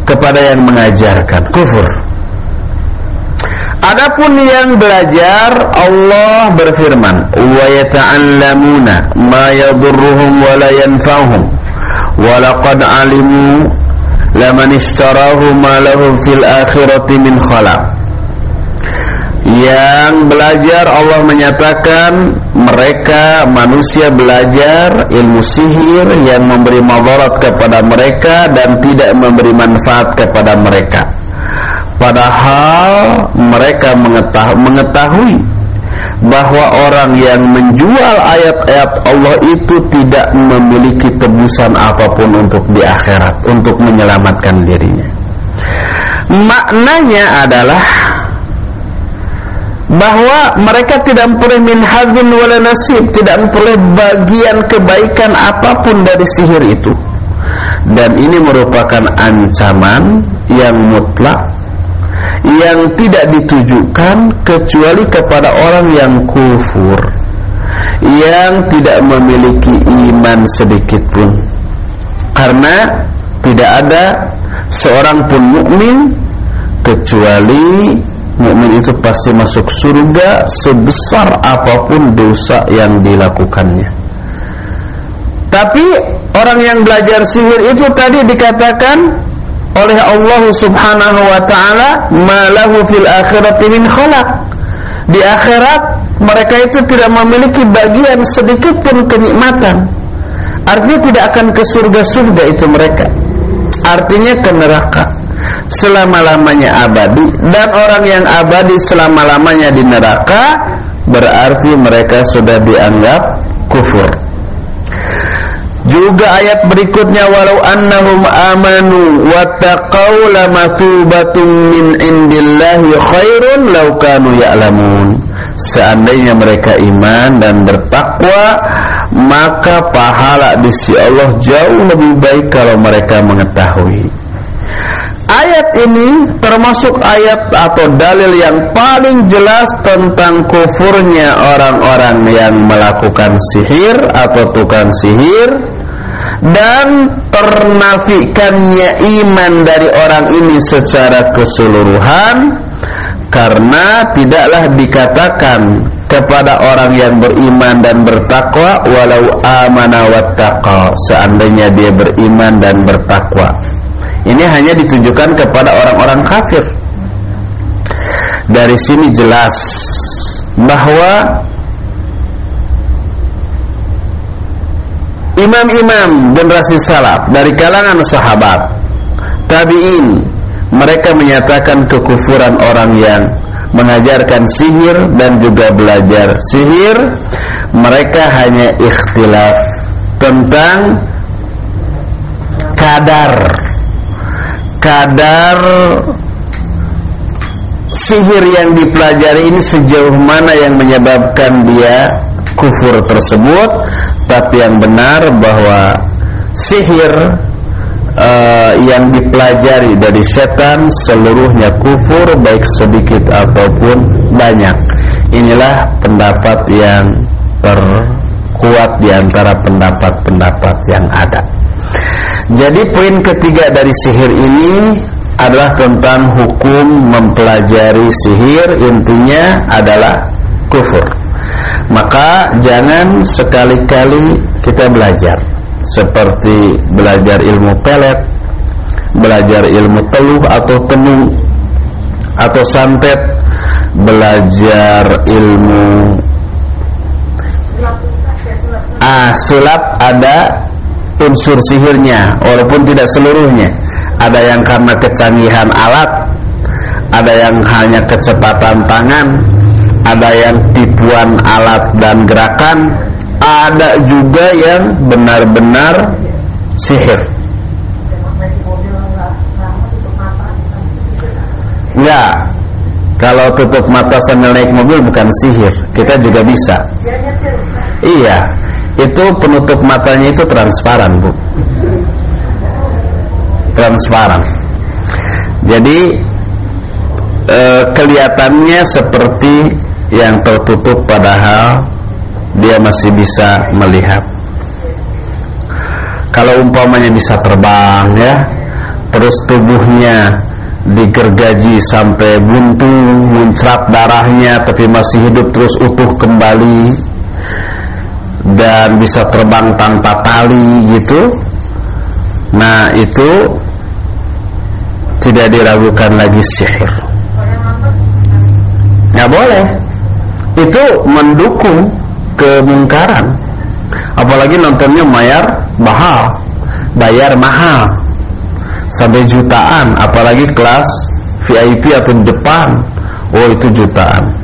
Speaker 1: Kepada yang mengajarkan Kufur. Adapun yang belajar Allah berfirman wa yata'allamuna ma yadurruhum wa la yanfa'uhum. Wa laqad alimu laman ishtarahu ma lahu fil akhirati min khalaq. Yang belajar Allah menyatakan mereka manusia belajar ilmu sihir yang memberi madarat kepada mereka dan tidak memberi manfaat kepada mereka. Padahal mereka mengetahui bahwa orang yang menjual ayat-ayat Allah itu tidak memiliki tebusan apa pun untuk di akhirat untuk menyelamatkan dirinya. Maknanya adalah bahwa mereka tidak memperoleh min hadzin wala nasib, tidak memperoleh bagian kebaikan apa pun dari sihir itu. Dan ini merupakan ancaman yang mutlak yang tidak ditujukan kecuali kepada orang yang kufur yang tidak memiliki iman sedikit pun. Karena tidak ada seorang pun mukmin kecuali mukmin itu pasti masuk surga sebesar apa pun dosa yang dilakukannya. Tapi orang yang belajar sihir itu tadi dikatakan oleh Allah Subhanahu wa taala malahu fil akhirati min khalaq. Di akhirat mereka itu tidak memiliki bagian sedikit pun kenikmatan. Artinya tidak akan ke surga-surga itu mereka. Artinya ke neraka selama-lamanya abadi dan orang yang abadi selama-lamanya di neraka berarti mereka sudah dianggap kufur. Juga ayat berikutnya walau annahum amanu wattaqau lamathubatun min indillahi khairun law kanu ya'lamun. Seandainya mereka iman dan bertakwa, maka pahala di sisi Allah jauh lebih baik kalau mereka mengetahui. Ayat ini termasuk ayat atau dalil yang paling jelas tentang kufurnya orang-orang yang melakukan sihir atau tukang sihir dan ternafikannya iman dari orang ini secara keseluruhan karena tidaklah dikatakan kepada orang yang beriman dan bertakwa walau amana wattaqa seandainya dia beriman dan bertakwa ini hanya ditujukan kepada orang-orang kafir. Dari sini jelas bahwa imam-imam generasi salaf dari kalangan sahabat tabi'in mereka menyatakan kekufuran orang yang mengajarkan sihir dan juga belajar sihir. Mereka hanya ikhtilaf tentang kadar kadar sihir yang dipelajari ini sejauh mana yang menyebabkan dia kufur tersebut tapi yang benar bahwa sihir uh, yang dipelajari dari setan seluruhnya kufur baik sedikit ataupun banyak. Inilah pendapat yang terkuat di antara pendapat-pendapat yang ada. Jadi poin ketiga dari sihir ini adalah tentang hukum mempelajari sihir intinya adalah kufur. Maka jangan sekali-kali kita belajar seperti belajar ilmu pelet, belajar ilmu teluh atau tenung atau santet, belajar ilmu ah sulap ada unsur sihirnya walaupun tidak seluruhnya. Ada yang karena kecanggihan alat, ada yang hanya kecepatan tangan, ada yang tipuan alat dan gerakan, ada juga yang benar-benar sihir. Enggak. Kalau tutup mata sambil naik mobil bukan sihir. Kita juga bisa. Iya. Itu penutup matanya itu transparan, Bu. Transparan. Jadi e, kelihatannya seperti yang tertutup padahal dia masih bisa melihat kalau umpamanya bisa terbang ya terus tubuhnya digergaji sampai buntu muncrat darahnya tapi masih hidup terus utuh kembali dan bisa terbang tanpa tali gitu. Nah itu tidak diragukan lagi sihir. Nggak boleh. Itu mendukung kemungkaran. Apalagi nontonnya bayar mahal bayar mahal. Sampai jutaan. Apalagi kelas VIP atau depan. Oh itu jutaan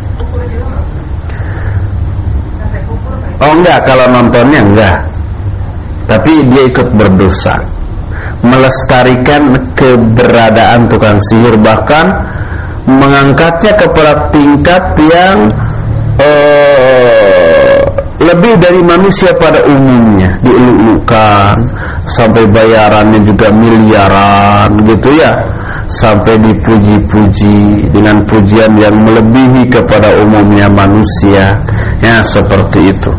Speaker 1: oh enggak. Kalau nontonnya enggak. Tapi dia ikut berdosa. Melestarikan keberadaan tukang sihir. Bahkan mengangkatnya kepada tingkat yang uh, lebih dari manusia pada umumnya. Dielulukan. Sampai bayarannya juga miliaran. Gitu ya sampai dipuji-puji dengan pujian yang melebihi kepada umumnya manusia. Ya seperti itu.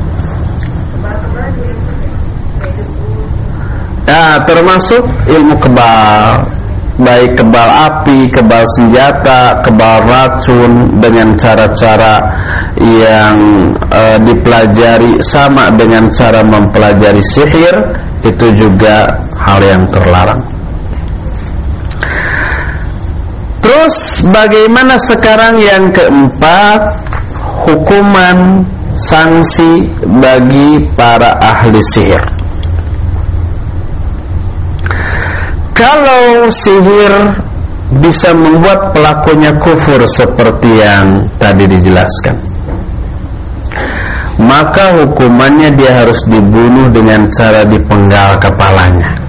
Speaker 1: Ya termasuk ilmu kebal. Baik kebal api, kebal senjata, kebal racun dengan cara-cara yang e, dipelajari sama dengan cara mempelajari sihir itu juga hal yang terlarang. Terus bagaimana sekarang yang keempat hukuman sanksi bagi para ahli sihir? Kalau sihir bisa membuat pelakunya kufur seperti yang tadi dijelaskan maka hukumannya dia harus dibunuh dengan cara dipenggal kepalanya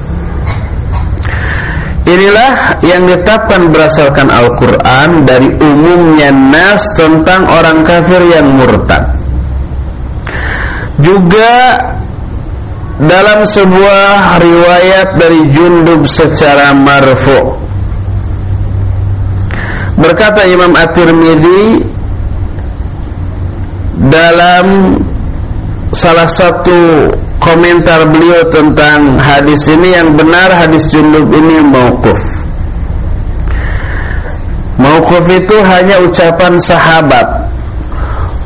Speaker 1: inilah yang ditetapkan berdasarkan Al-Quran dari umumnya nas tentang orang kafir yang murtad. Juga dalam sebuah riwayat dari Jundub secara marfu. Berkata Imam At-Tirmidzi dalam salah satu komentar beliau tentang hadis ini yang benar hadis Jundub ini mauquf. Mauquf itu hanya ucapan sahabat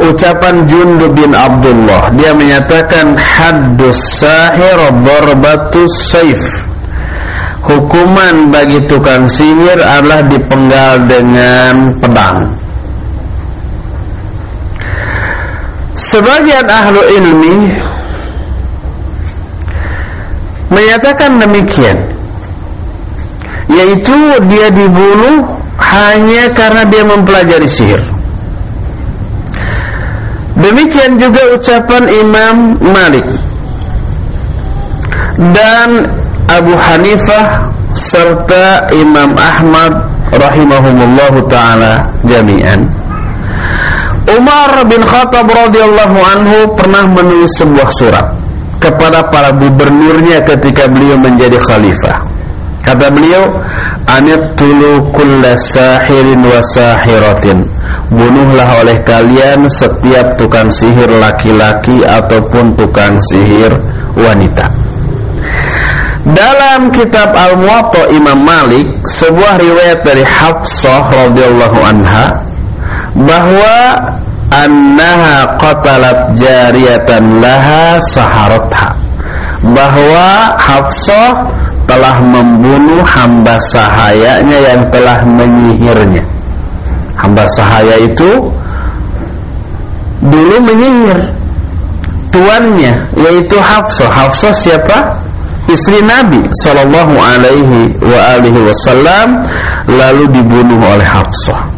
Speaker 1: Ucapan Jundub bin Abdullah. Dia menyatakan Haddus sahir Darbatus saif. Hukuman bagi tukang sihir adalah dipenggal dengan pedang. Sebagian ahlu ilmi Menyatakan demikian Yaitu dia dibunuh hanya karena dia mempelajari sihir. Demikian juga ucapan Imam Malik dan Abu Hanifah serta Imam Ahmad rahimahumullahu taala jami'an. Umar bin Khattab radhiyallahu anhu pernah menulis sebuah surat kepada para gubernurnya ketika beliau menjadi khalifah. Kata beliau, Anittulu kulla sahirin wa sahiratin Bunuhlah oleh kalian setiap tukang sihir laki-laki ataupun tukang sihir wanita Dalam kitab Al-Muwatta Imam Malik Sebuah riwayat dari Hafsah radhiyallahu anha Bahwa Annaha qatalat jariyatan laha saharatha Bahwa Hafsah telah membunuh hamba sahayanya yang telah menyihirnya. Hamba sahaya itu dulu menyihir tuannya yaitu Hafsah. Hafsah siapa? Istri Nabi Sallallahu Alaihi wa alihi Wasallam lalu dibunuh oleh Hafsah.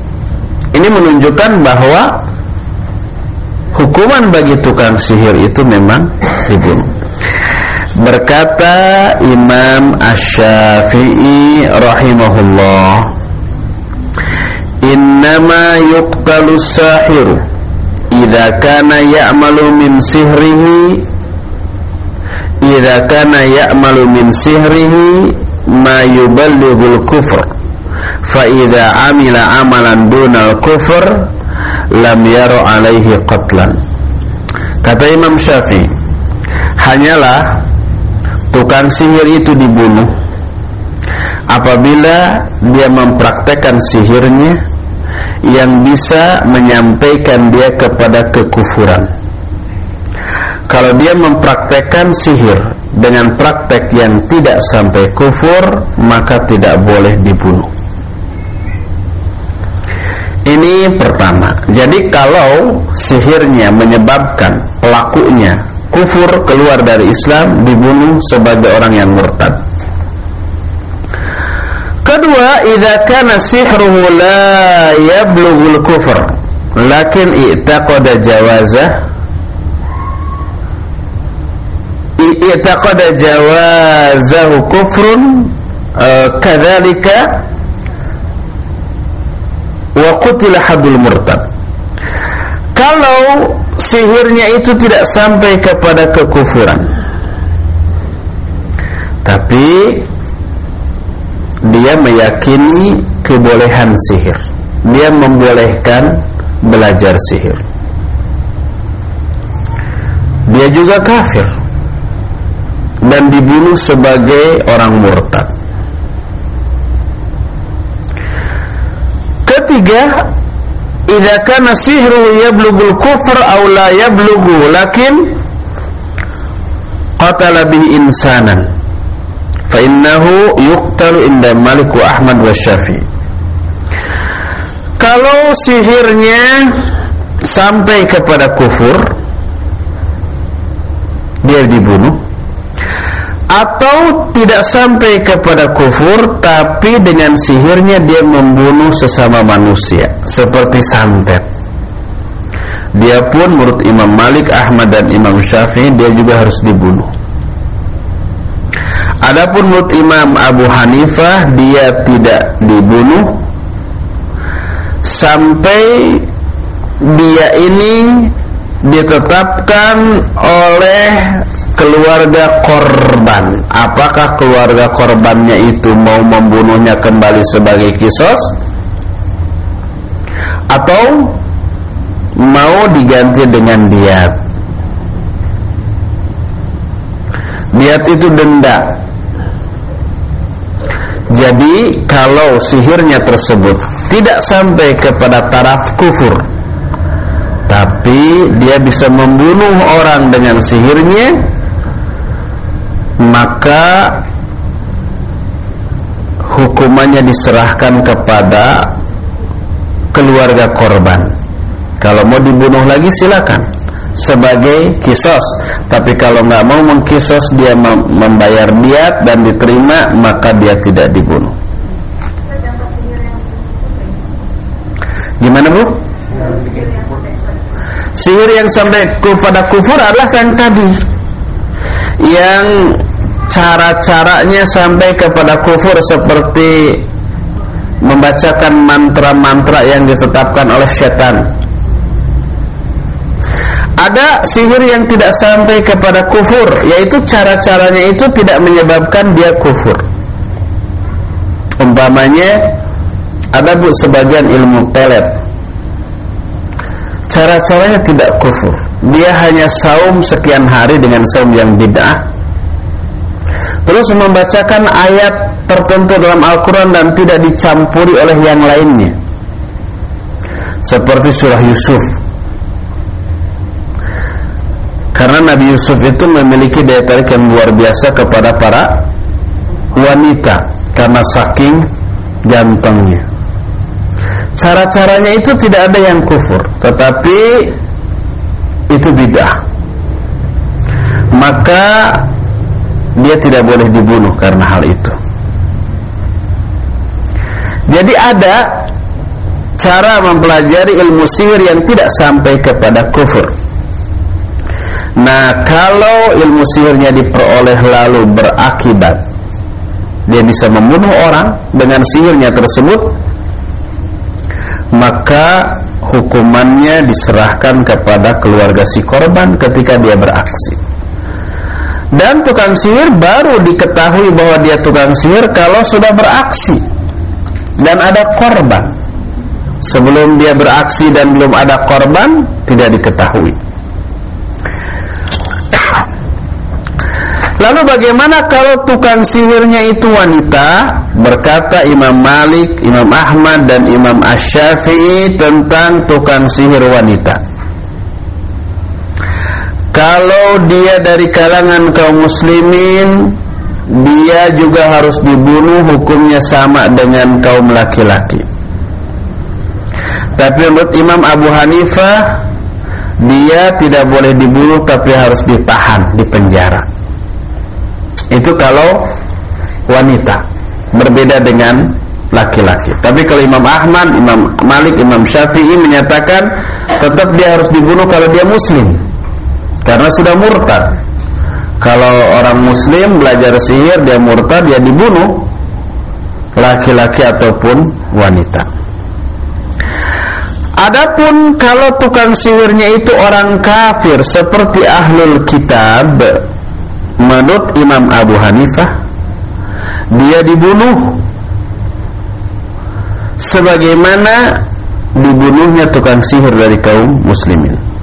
Speaker 1: Ini menunjukkan bahwa hukuman bagi tukang sihir itu memang dibunuh. Berkata Imam Ash-Syafi'i rahimahullah Innama yuqtalu sahiru Idza kana ya'malu min sihrihi Idza kana ya'malu min sihrihi Ma yuballighul kufr Fa idza amila amalan dunal kufr Lam yaru alaihi qatlan. Kata Imam Syafi'i Hanyalah tukang sihir itu dibunuh. Apabila dia mempraktekkan sihirnya yang bisa menyampaikan dia kepada kekufuran. Kalau dia mempraktekkan sihir dengan praktek yang tidak sampai kufur maka tidak boleh dibunuh ini pertama. Jadi kalau sihirnya menyebabkan pelakunya kufur keluar dari Islam dibunuh sebagai orang yang murtad. Kedua idza kana sihruhu la yablughul kufr lakin i'taqada jawazah i'taqada jawazahu kufrun uh, kadzalika wa qutila hadul murtad. Kalau sihirnya itu tidak sampai kepada kekufuran. Tapi dia meyakini kebolehan sihir. Dia membolehkan belajar sihir. Dia juga kafir. Dan dibunuh sebagai orang murtad ketiga idza kana sihru yablugul kufr aw la yablughu lakin qatala bihi insanan fa innahu yuqtalu inda Malik wa Ahmad wa Syafi'i. Kalau sihirnya sampai kepada kufur dia dibunuh atau tidak sampai kepada kufur tapi dengan sihirnya dia membunuh sesama manusia. Seperti santet. Dia pun menurut Imam Malik, Ahmad dan Imam Syafi'i dia juga harus dibunuh. Adapun menurut Imam Abu Hanifah dia tidak dibunuh sampai dia ini ditetapkan oleh keluarga korban. Apakah keluarga korbannya itu mau membunuhnya kembali sebagai kisos? Atau mau diganti dengan diat diat itu denda. Jadi kalau sihirnya tersebut tidak sampai kepada taraf kufur Tapi dia bisa membunuh orang dengan sihirnya Maka hukumannya diserahkan kepada keluarga korban. Kalau mau dibunuh lagi silakan. Sebagai kisos. Tapi kalau nggak mau mengkisos dia membayar diat dan diterima maka dia tidak dibunuh. Gimana bu? sihir yang sampai kepada kufur adalah yang tadi. Yang cara-caranya sampai kepada kufur seperti membacakan mantra-mantra yang ditetapkan oleh setan ada sihir yang tidak sampai kepada kufur yaitu cara-caranya itu tidak menyebabkan dia kufur. Umpamanya ada bu sebagian ilmu pelet. Cara-caranya tidak kufur. Dia hanya saum sekian hari dengan saum yang bid'ah terus membacakan ayat tertentu dalam Al-Quran dan tidak dicampuri oleh yang lainnya seperti surah Yusuf karena Nabi Yusuf itu memiliki daya tarik yang luar biasa kepada para wanita karena saking gantengnya. Cara-caranya itu tidak ada yang kufur, tetapi itu bid'ah. Maka dia tidak boleh dibunuh karena hal itu. Jadi ada cara mempelajari ilmu sihir yang tidak sampai kepada kufur. Nah kalau ilmu sihirnya diperoleh lalu berakibat Dia bisa membunuh orang dengan sihirnya tersebut Maka hukumannya diserahkan kepada keluarga si korban ketika dia beraksi Dan tukang sihir baru diketahui bahwa dia tukang sihir kalau sudah beraksi Dan ada korban Sebelum dia beraksi dan belum ada korban Tidak diketahui Lalu bagaimana kalau tukang sihirnya itu wanita? Berkata Imam Malik, Imam Ahmad dan Imam Ash-Syafi'i tentang tukang sihir wanita. Kalau dia dari kalangan kaum muslimin, dia juga harus dibunuh hukumnya sama dengan kaum laki-laki. Tapi menurut Imam Abu Hanifah, dia tidak boleh dibunuh tapi harus ditahan di penjara. Itu kalau wanita berbeda dengan laki-laki. Tapi kalau Imam Ahmad, Imam Malik, Imam Syafi'i menyatakan tetap dia harus dibunuh kalau dia muslim. Karena sudah murtad. Kalau orang muslim belajar sihir dia murtad dia dibunuh laki-laki ataupun wanita. Adapun kalau tukang sihirnya itu orang kafir seperti ahlul kitab menurut Imam Abu Hanifah dia dibunuh sebagaimana dibunuhnya tukang sihir dari kaum muslimin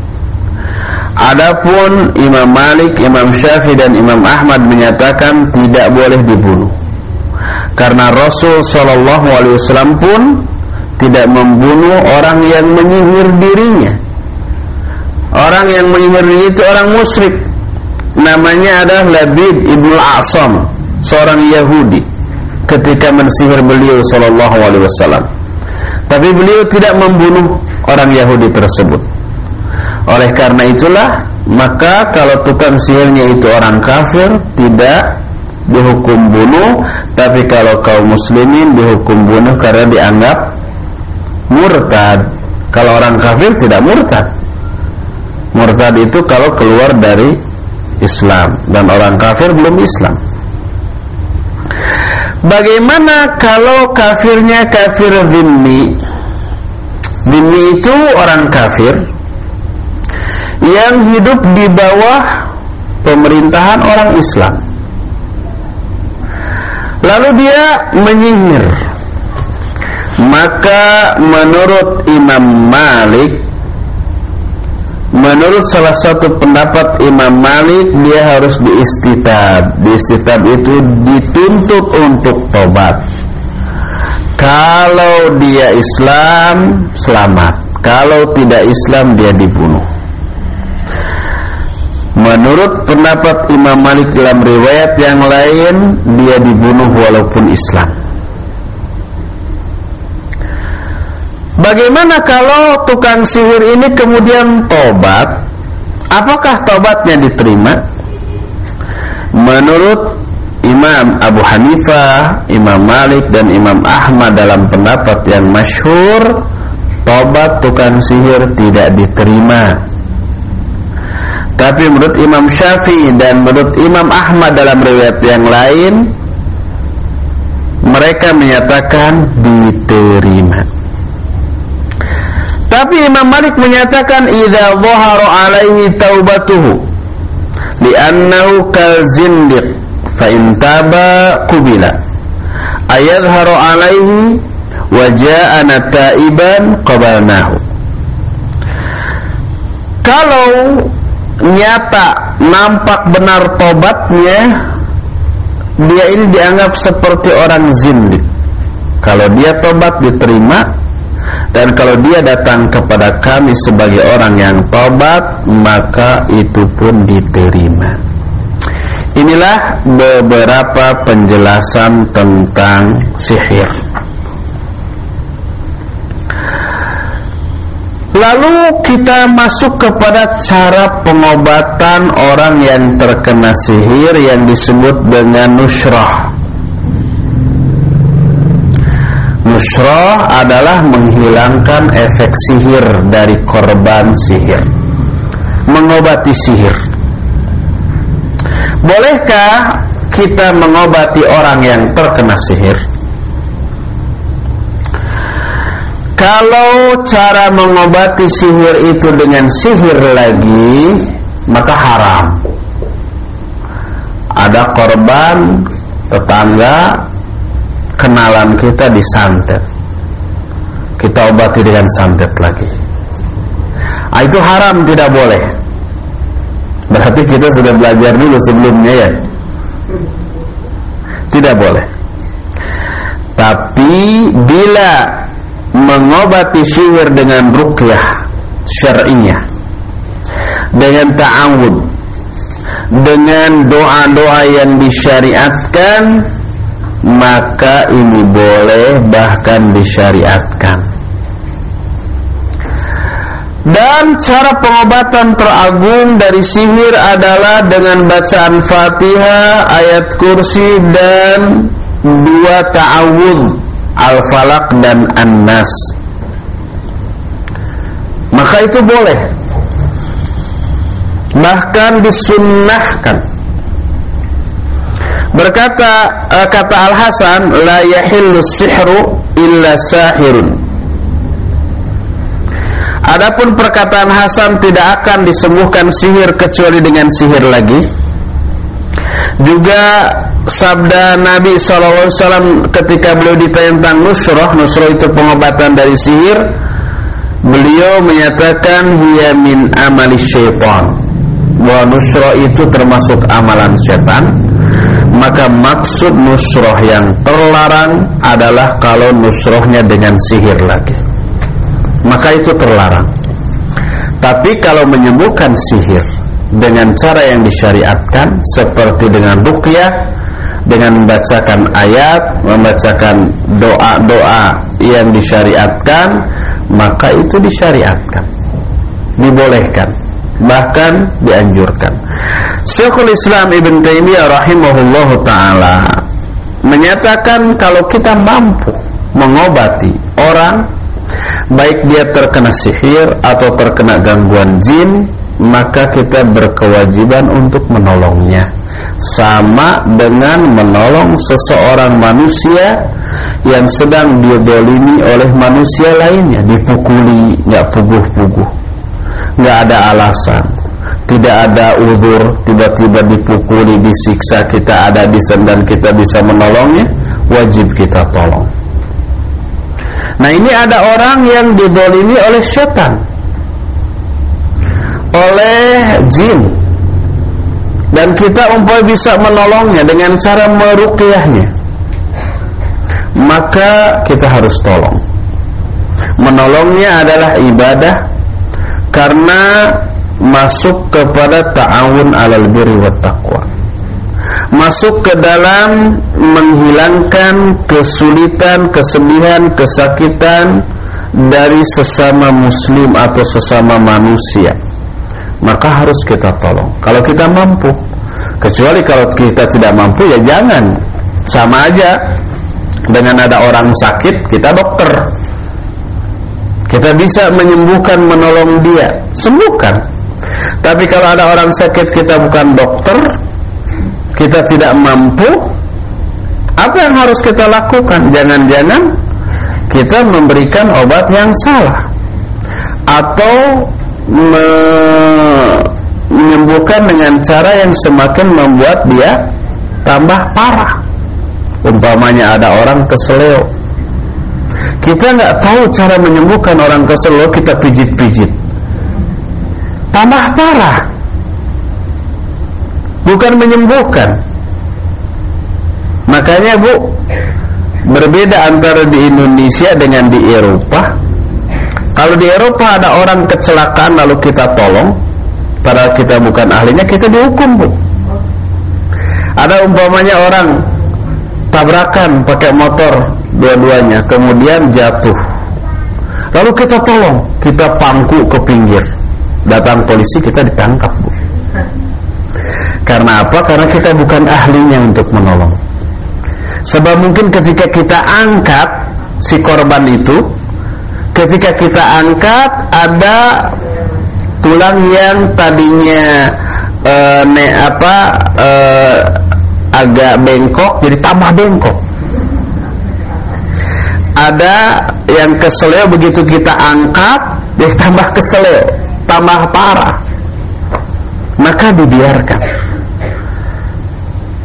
Speaker 1: Adapun Imam Malik, Imam Syafi'i dan Imam Ahmad menyatakan tidak boleh dibunuh. Karena Rasul Shallallahu alaihi wasallam pun tidak membunuh orang yang menyihir dirinya. Orang yang menyihir dirinya itu orang musyrik namanya adalah Labid ibnu Asam, seorang Yahudi ketika mensihir beliau sallallahu alaihi wasallam. Tapi beliau tidak membunuh orang Yahudi tersebut. Oleh karena itulah maka kalau tukang sihirnya itu orang kafir tidak dihukum bunuh, tapi kalau kaum muslimin dihukum bunuh karena dianggap murtad. Kalau orang kafir tidak murtad. Murtad itu kalau keluar dari Islam dan orang kafir belum Islam. Bagaimana kalau kafirnya kafir zimmi? Zimmi itu orang kafir yang hidup di bawah pemerintahan orang Islam. Lalu dia menyihir. Maka menurut Imam Malik Menurut salah satu pendapat Imam Malik Dia harus diistitab Diistitab itu dituntut untuk tobat Kalau dia Islam selamat Kalau tidak Islam dia dibunuh Menurut pendapat Imam Malik dalam riwayat yang lain Dia dibunuh walaupun Islam. Bagaimana kalau tukang sihir ini kemudian tobat? Apakah tobatnya diterima? Menurut Imam Abu Hanifah, Imam Malik dan Imam Ahmad dalam pendapat yang masyhur Tobat tukang sihir tidak diterima Tapi menurut Imam Syafi'i dan menurut Imam Ahmad dalam riwayat yang lain Mereka menyatakan diterima. Tapi Imam Malik menyatakan Iza dhahara alaihi taubatuhu Liannahu kal zindiq Fa in taba kubila Ayadharu alaihi waja'ana ta'iban qabalnahu kalau nyata nampak benar tobatnya dia ini dianggap seperti orang zindik kalau dia tobat diterima dan kalau dia datang kepada kami sebagai orang yang tobat maka itu pun diterima. Inilah beberapa penjelasan tentang sihir Lalu kita masuk kepada cara pengobatan orang yang terkena sihir yang disebut dengan nusrah. Nusrah adalah menghilangkan efek sihir dari korban sihir. Mengobati sihir. Bolehkah kita mengobati orang yang terkena sihir? Kalau cara mengobati sihir itu dengan sihir lagi Maka haram. Ada korban Tetangga Kenalan kita disantet. Kita obati dengan santet lagi. Nah, Itu haram tidak boleh. Berarti kita sudah belajar dulu sebelumnya ya? Tidak boleh. Tapi bila mengobati sihir dengan ruqyah syar'iyah dengan ta'awud. Dengan doa-doa yang disyariatkan maka ini boleh bahkan disyariatkan. Dan cara pengobatan teragung dari sihir adalah dengan bacaan Fatihah, ayat kursi dan dua ta'awud Al-Falaq dan An-Nas. Maka itu boleh. Bahkan disunnahkan. Berkata uh, kata Al Hasan la yahillu sihru illa sahirun. Adapun perkataan Hasan tidak akan disembuhkan sihir kecuali dengan sihir lagi. Juga sabda Nabi SAW ketika beliau ditanya tentang nusroh Nusroh itu pengobatan dari sihir Beliau menyatakan Hiya min amali syaitan. Bahwa nusroh itu termasuk amalan setan. Maka maksud nusroh yang terlarang Adalah kalau nusrohnya dengan sihir lagi. Maka itu terlarang. Tapi kalau menyembuhkan sihir Dengan cara yang disyariatkan Seperti dengan ruqyah dengan membacakan ayat, membacakan doa-doa yang disyariatkan, maka itu disyariatkan. Dibolehkan, bahkan dianjurkan. Syekhul Islam Ibn Taimiyah rahimahullahu taala menyatakan kalau kita mampu mengobati orang baik dia terkena sihir atau terkena gangguan jin, maka kita berkewajiban untuk menolongnya. Sama dengan menolong seseorang manusia yang sedang didolimi oleh manusia lainnya. Dipukuli nggak puguh-puguh. Nggak ada alasan. Tidak ada uzur tiba-tiba dipukuli disiksa kita ada di dan kita bisa menolongnya wajib kita tolong. Nah ini ada orang yang didolimi oleh setan oleh jin dan kita umpamanya bisa menolongnya dengan cara meruqyahnya maka kita harus tolong. Menolongnya adalah ibadah karena masuk kepada ta'awun alal birri wat taqwa. Masuk ke dalam menghilangkan kesulitan, kesedihan, kesakitan dari sesama muslim atau sesama manusia. Maka harus kita tolong. Kalau kita mampu. Kecuali kalau kita tidak mampu ya jangan. Sama aja dengan ada orang sakit, kita dokter. Kita bisa menyembuhkan, menolong dia, sembuhkan. Tapi kalau ada orang sakit kita bukan dokter, kita tidak mampu, apa yang harus kita lakukan? Jangan-jangan kita memberikan obat yang salah atau menyembuhkan dengan cara yang semakin membuat dia tambah parah. Umpamanya ada orang keseleo. Kita nggak tahu cara menyembuhkan orang keseleo, kita pijit-pijit. Tambah parah. Bukan menyembuhkan. Makanya Bu, berbeda antara di Indonesia dengan di Eropa. Kalau di Eropa ada orang kecelakaan lalu kita tolong, padahal kita bukan ahlinya, kita dihukum Bu. Ada umpamanya orang tabrakan pakai motor dua-duanya kemudian jatuh. Lalu kita tolong kita pangku ke pinggir. Datang polisi kita ditangkap bu. Karena apa? Karena kita bukan ahlinya untuk menolong. Sebab mungkin ketika kita angkat si korban itu ketika kita angkat ada tulang yang tadinya uh, ne apa uh, agak bengkok jadi tambah bengkok. Ada yang keseleo begitu kita angkat dia tambah tambah parah. Maka dibiarkan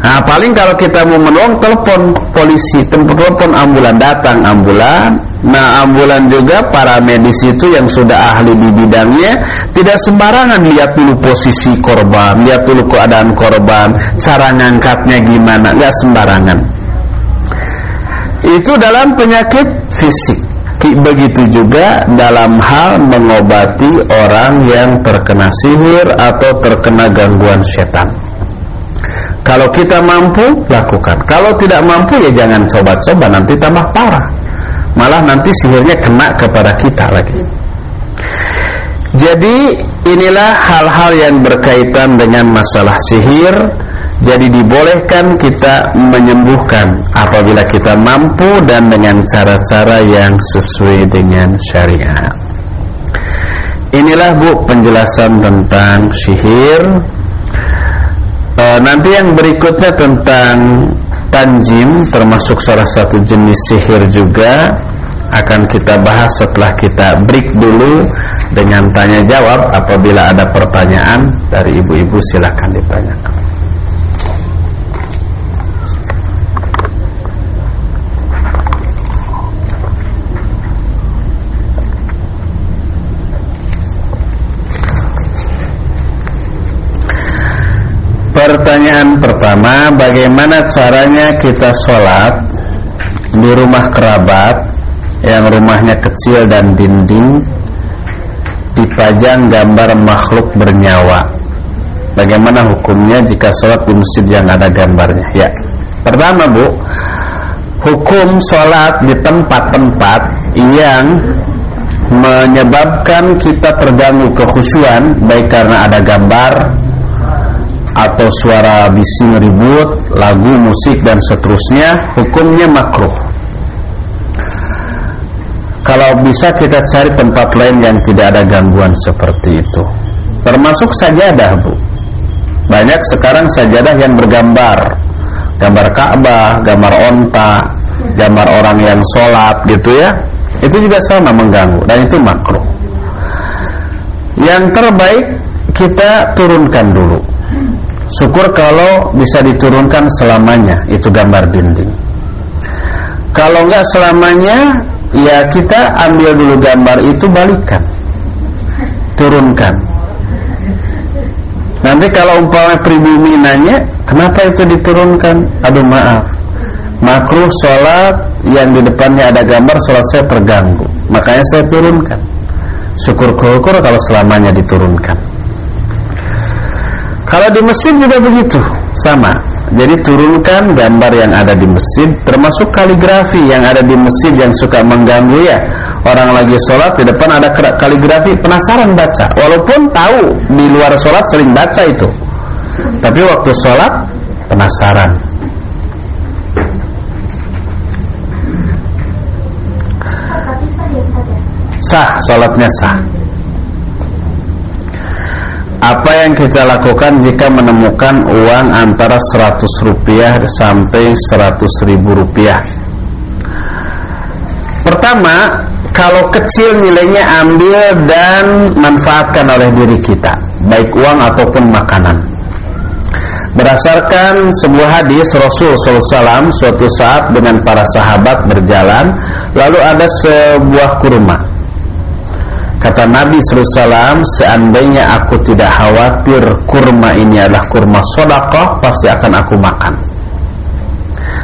Speaker 1: nah paling kalau kita mau menolong telepon polisi telepon ambulan datang ambulan. Nah ambulan juga para medis itu yang sudah ahli di bidangnya Tidak sembarangan lihat dulu posisi korban Lihat dulu keadaan korban Cara ngangkatnya gimana Gak sembarangan. Itu dalam penyakit fisik. Begitu juga dalam hal mengobati orang yang terkena sihir Atau terkena gangguan setan Kalau kita mampu, lakukan Kalau tidak mampu, ya jangan coba-coba Nanti tambah parah malah nanti sihirnya kena kepada kita lagi. Jadi inilah hal-hal yang berkaitan dengan masalah sihir. Jadi dibolehkan kita menyembuhkan apabila kita mampu dan dengan cara-cara yang sesuai dengan syariat. Inilah Bu penjelasan tentang sihir. E, nanti yang berikutnya tentang tanjim termasuk salah satu jenis sihir juga akan kita bahas setelah kita break dulu dengan tanya jawab apabila ada pertanyaan dari ibu-ibu silahkan ditanyakan Pertanyaan pertama, bagaimana caranya kita sholat di rumah kerabat yang rumahnya kecil dan dinding dipajang gambar makhluk bernyawa. Bagaimana hukumnya jika sholat di masjid yang ada gambarnya? Ya, pertama bu, hukum sholat di tempat-tempat yang menyebabkan kita terganggu kekhusyuan baik karena ada gambar atau suara bising ribut, lagu, musik dan seterusnya, hukumnya makruh. Kalau bisa kita cari tempat lain yang tidak ada gangguan seperti itu. Termasuk sajadah, Bu. Banyak sekarang sajadah yang bergambar. Gambar Ka'bah, gambar onta, gambar orang yang sholat gitu ya. Itu juga sama mengganggu dan itu makruh. Yang terbaik kita turunkan dulu Syukur kalau bisa diturunkan selamanya Itu gambar dinding. Kalau enggak selamanya Ya kita ambil dulu gambar itu balikan. Turunkan. Nanti kalau umpamanya pribumi nanya Kenapa itu diturunkan? Aduh maaf. Makruh sholat yang di depannya ada gambar sholat saya terganggu. Makanya saya turunkan. Syukur-syukur kalau selamanya diturunkan kalau di masjid juga begitu. Sama. Jadi turunkan gambar yang ada di masjid termasuk kaligrafi yang ada di masjid yang suka mengganggu ya. Orang lagi sholat di depan ada kaligrafi penasaran baca. Walaupun tahu di luar sholat sering baca itu. Tapi waktu sholat penasaran. Sah sholatnya sah apa yang kita lakukan jika menemukan uang antara 100 rupiah sampai 100 ribu rupiah? Pertama kalau kecil nilainya ambil dan manfaatkan oleh diri kita baik uang ataupun makanan. Berdasarkan sebuah hadis Rasul SAW suatu saat dengan para sahabat berjalan Lalu ada sebuah kurma Kata Nabi SAW Seandainya aku tidak khawatir Kurma ini adalah kurma sodakoh Pasti akan aku makan.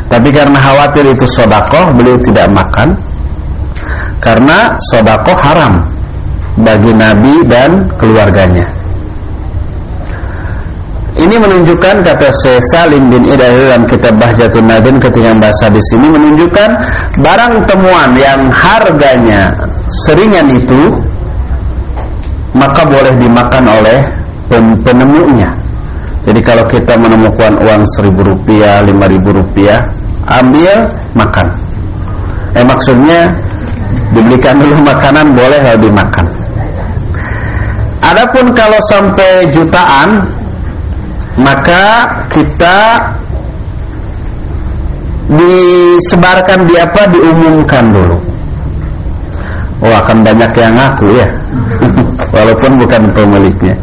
Speaker 1: Tapi karena khawatir itu sodakoh Beliau tidak makan. Karena sodakoh haram Bagi Nabi dan keluarganya. Ini menunjukkan kata Syekh Salim bin Idah dalam kitab Bahjatun Nadin ketika bahasa di sini menunjukkan barang temuan yang harganya seringan itu maka boleh dimakan oleh penemunya. Jadi kalau kita menemukan uang seribu rupiah, lima ribu rupiah, ambil makan. Eh maksudnya dibelikan dulu makanan boleh lalu dimakan. Adapun kalau sampai jutaan, maka kita disebarkan di apa diumumkan dulu. Oh akan banyak yang ngaku ya Walaupun bukan pemiliknya.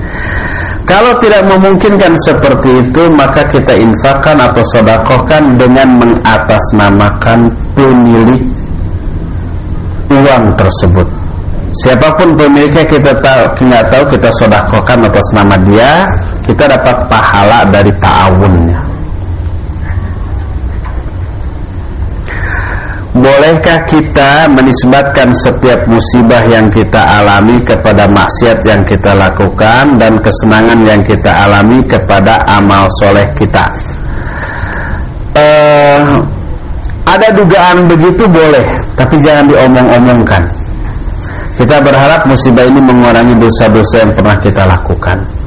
Speaker 1: Kalau tidak memungkinkan seperti itu Maka kita infakkan atau sodakohkan Dengan mengatasnamakan pemilik Uang tersebut. Siapa pun pemiliknya kita tahu, nggak tahu kita sodakohkan atas nama dia Kita dapat pahala dari ta'awunnya Bolehkah kita menisbatkan setiap musibah yang kita alami kepada maksiat yang kita lakukan dan kesenangan yang kita alami kepada amal soleh kita? Uh, ada dugaan begitu boleh, tapi jangan diomong-omongkan. Kita berharap musibah ini mengurangi dosa-dosa yang pernah kita lakukan.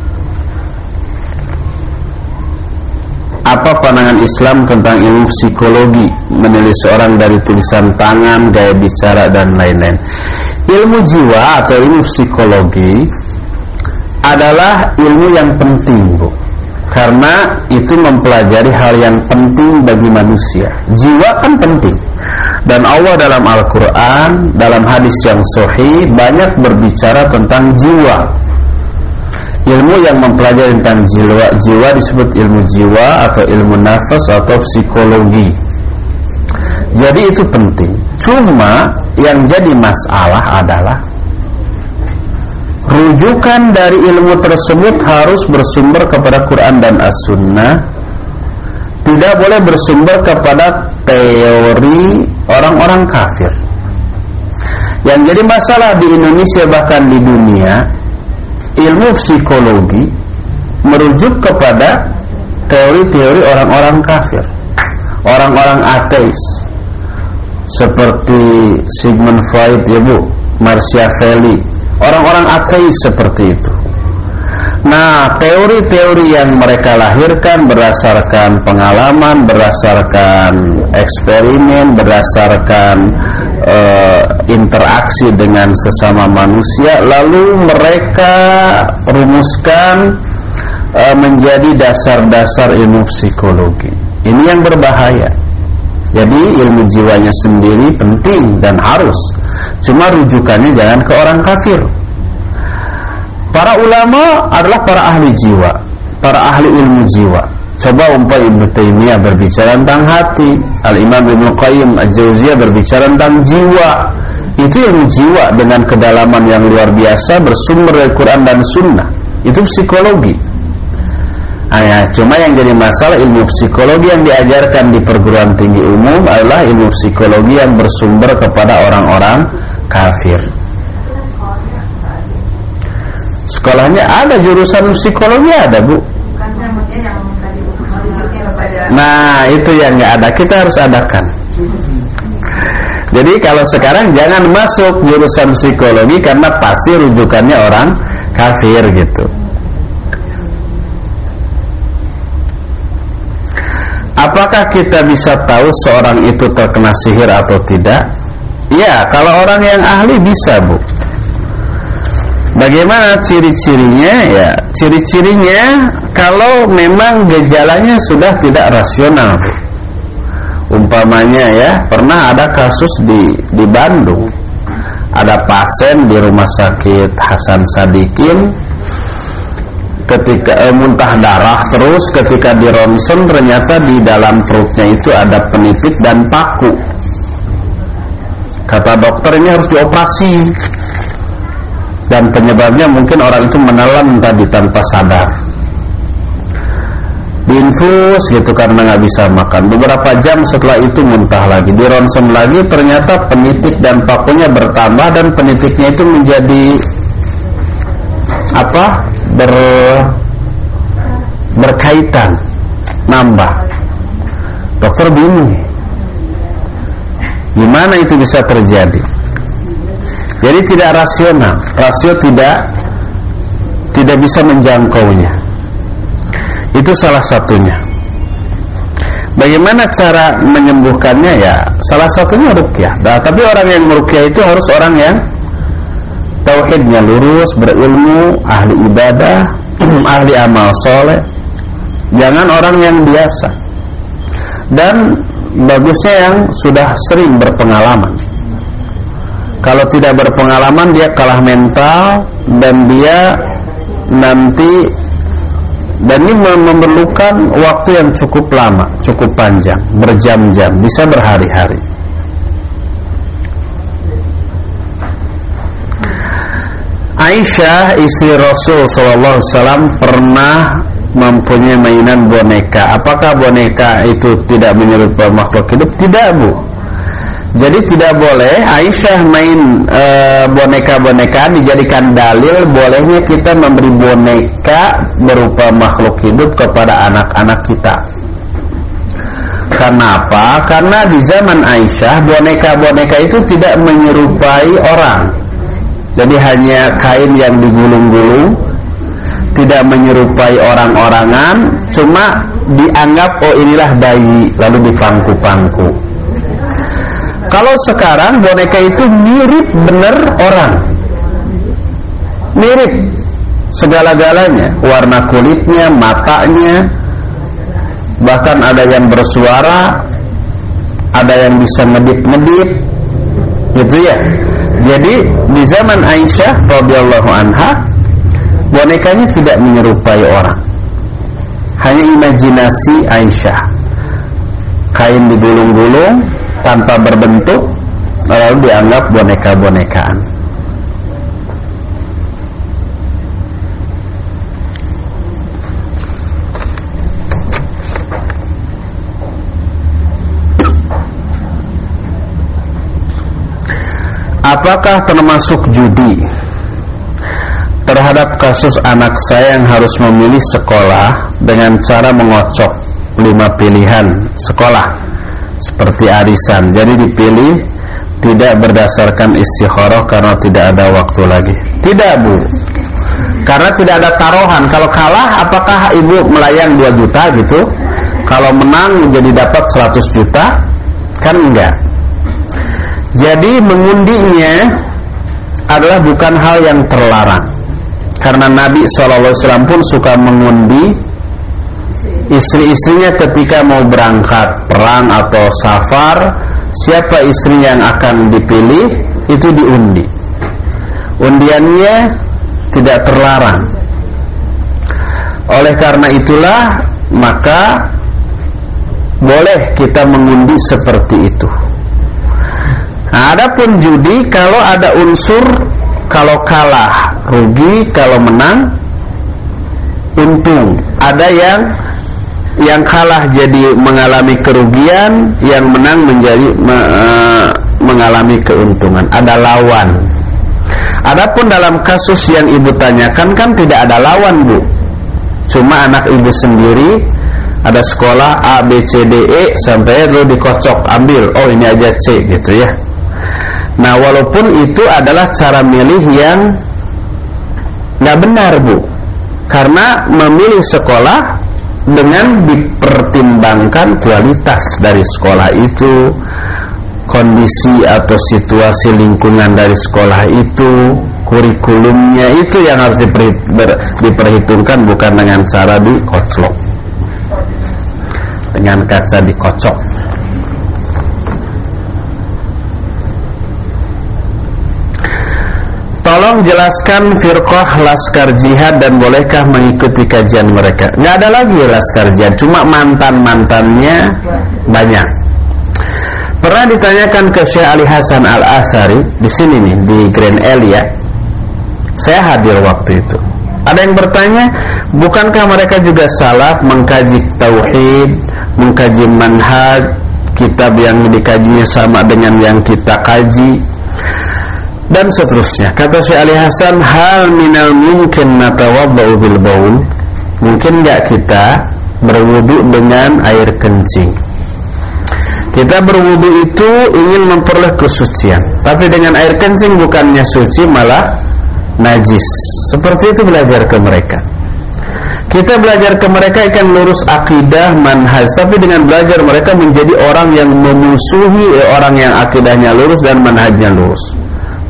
Speaker 1: Apa pandangan Islam tentang ilmu psikologi? Menilai seorang dari tulisan tangan, gaya bicara dan lain-lain. Ilmu jiwa atau ilmu psikologi Adalah ilmu yang penting Bu. Karena itu mempelajari hal yang penting bagi manusia. Jiwa kan penting. Dan Allah dalam Al-Quran Dalam hadis yang sahih Banyak berbicara tentang jiwa ilmu yang mempelajari tentang jiwa jiwa disebut ilmu jiwa atau ilmu nafas atau psikologi. Jadi itu penting. Cuma yang jadi masalah adalah rujukan dari ilmu tersebut harus bersumber kepada Quran dan As-Sunnah. Tidak boleh bersumber kepada teori orang-orang kafir. Yang jadi masalah di Indonesia bahkan di dunia ilmu psikologi merujuk kepada teori-teori orang-orang kafir, orang-orang ateis, seperti Sigmund Freud ya bu, Machiavelli, orang-orang ateis seperti itu. Nah, teori-teori yang mereka lahirkan berdasarkan pengalaman, berdasarkan eksperimen, berdasarkan uh, interaksi dengan sesama manusia, lalu mereka rumuskan uh, menjadi dasar-dasar ilmu psikologi. Ini yang berbahaya. Jadi ilmu jiwanya sendiri penting dan harus. Cuma rujukannya jangan ke orang kafir. Para ulama adalah para ahli jiwa, para ahli ilmu jiwa. Coba umpah Ibnu Taimiyah berbicara tentang hati, Al-Imam Ibnu Qayyim Al-Jauziyah berbicara tentang jiwa. Itu ilmu jiwa dengan kedalaman yang luar biasa bersumber dari Quran dan Sunnah. Itu psikologi. Ah, ya, cuma yang jadi masalah ilmu psikologi yang diajarkan di perguruan tinggi umum adalah ilmu psikologi yang bersumber kepada orang-orang kafir. Sekolahnya ada jurusan psikologi ada bu. Nah itu yang nggak ada kita harus adakan. Jadi kalau sekarang jangan masuk jurusan psikologi karena pasti rujukannya orang kafir gitu. Apakah kita bisa tahu seorang itu terkena sihir atau tidak? Ya, kalau orang yang ahli bisa, Bu. Bagaimana ciri-cirinya? Ya, ciri-cirinya kalau memang gejalanya sudah tidak rasional, umpamanya ya pernah ada kasus di di Bandung. Ada pasien di rumah sakit Hasan Sadikin. Ketika eh, muntah darah terus ketika di ronsen ternyata di dalam perutnya itu ada penipit dan paku. Kata dokter ini harus dioperasi dan penyebabnya mungkin orang itu menelan tadi tanpa sadar. Diinfus gitu karena nggak bisa makan. Beberapa jam setelah itu muntah lagi. Di ronsen lagi ternyata penitik dan pakunya bertambah dan penitiknya itu menjadi apa? Ber berkaitan. Nambah. Dokter bingung. Gimana itu bisa terjadi jadi tidak rasional rasio tidak tidak bisa menjangkaunya itu salah satunya. Bagaimana cara menyembuhkannya ya? Salah satunya rukyah. Nah, tapi orang yang merukyah itu harus orang yang tauhidnya lurus, berilmu, ahli ibadah, ahli amal soleh. Jangan orang yang biasa. Dan bagusnya yang sudah sering berpengalaman. Kalau tidak berpengalaman dia kalah mental dan dia nanti dan ini memerlukan waktu yang cukup lama, cukup panjang, berjam-jam, bisa berhari-hari. Aisyah istri Rasul Sallallahu Alaihi Wasallam pernah mempunyai mainan boneka. Apakah boneka itu tidak menyerupai makhluk hidup? Tidak bu. Jadi tidak boleh Aisyah main e, boneka-boneka dijadikan dalil bolehnya kita memberi boneka berupa makhluk hidup kepada anak-anak kita. Kenapa? Karena di zaman Aisyah boneka-boneka itu tidak menyerupai orang. Jadi hanya kain yang digulung-gulung, tidak menyerupai orang-orangan, cuma dianggap oh inilah bayi lalu dipangku-pangku. Kalau sekarang boneka itu mirip benar orang. Mirip. Segala-galanya. Warna kulitnya, matanya. Bahkan ada yang bersuara. Ada yang bisa medip-medip Gitu ya. Jadi di zaman Aisyah radhiyallahu anha Bonekanya tidak menyerupai orang. Hanya imajinasi Aisyah. Kain digulung-gulung tanpa berbentuk lalu dianggap boneka-bonekaan. Apakah termasuk judi terhadap kasus anak saya yang harus memilih sekolah dengan cara mengocok lima pilihan sekolah seperti arisan. Jadi dipilih tidak berdasarkan istikharah karena tidak ada waktu lagi. Tidak, Bu. Karena tidak ada taruhan. Kalau kalah apakah ibu melayang 2 juta gitu? Kalau menang jadi dapat 100 juta? Kan enggak. Jadi mengundinya adalah bukan hal yang terlarang. Karena Nabi SAW pun suka mengundi istri-istrinya ketika mau berangkat perang atau safar siapa istri yang akan dipilih? Itu diundi undiannya tidak terlarang. Oleh karena itulah maka boleh kita mengundi seperti itu. Adapun judi kalau ada unsur kalau kalah rugi kalau menang untung. Ada yang yang kalah jadi mengalami kerugian, yang menang menjadi me, e, mengalami keuntungan. Ada lawan. Adapun dalam kasus yang ibu tanyakan kan tidak ada lawan bu, cuma anak ibu sendiri ada sekolah A B C D E sampai lalu dikocok ambil oh ini aja C gitu ya. Nah walaupun itu adalah cara milih yang nggak benar bu, karena memilih sekolah dengan dipertimbangkan kualitas dari sekolah itu kondisi atau situasi lingkungan dari sekolah itu kurikulumnya itu yang harus diperhitungkan bukan dengan cara dikocok. Dengan kaca dikocok Tolong jelaskan firqah laskar jihad dan bolehkah mengikuti kajian mereka? Nggak ada lagi laskar jihad, cuma mantan-mantannya banyak. Pernah ditanyakan ke Syekh Ali Hasan Al Asari di sini nih di Grand Elia. Saya hadir waktu itu. Ada yang bertanya, bukankah mereka juga salah mengkaji tauhid, mengkaji manhaj, kitab yang dikajinya sama dengan yang kita kaji? Dan seterusnya. Kata Syekh Ali Hasan, hal minal mungkin natawaddau bil baul? Mungkin enggak kita berwudu dengan air kencing? Kita berwudu itu ingin memperoleh kesucian, tapi dengan air kencing bukannya suci malah najis. Seperti itu belajar ke mereka. Kita belajar ke mereka akan lurus akidah manhaj Tapi dengan belajar mereka menjadi orang yang memusuhi Orang yang akidahnya lurus dan manhajnya lurus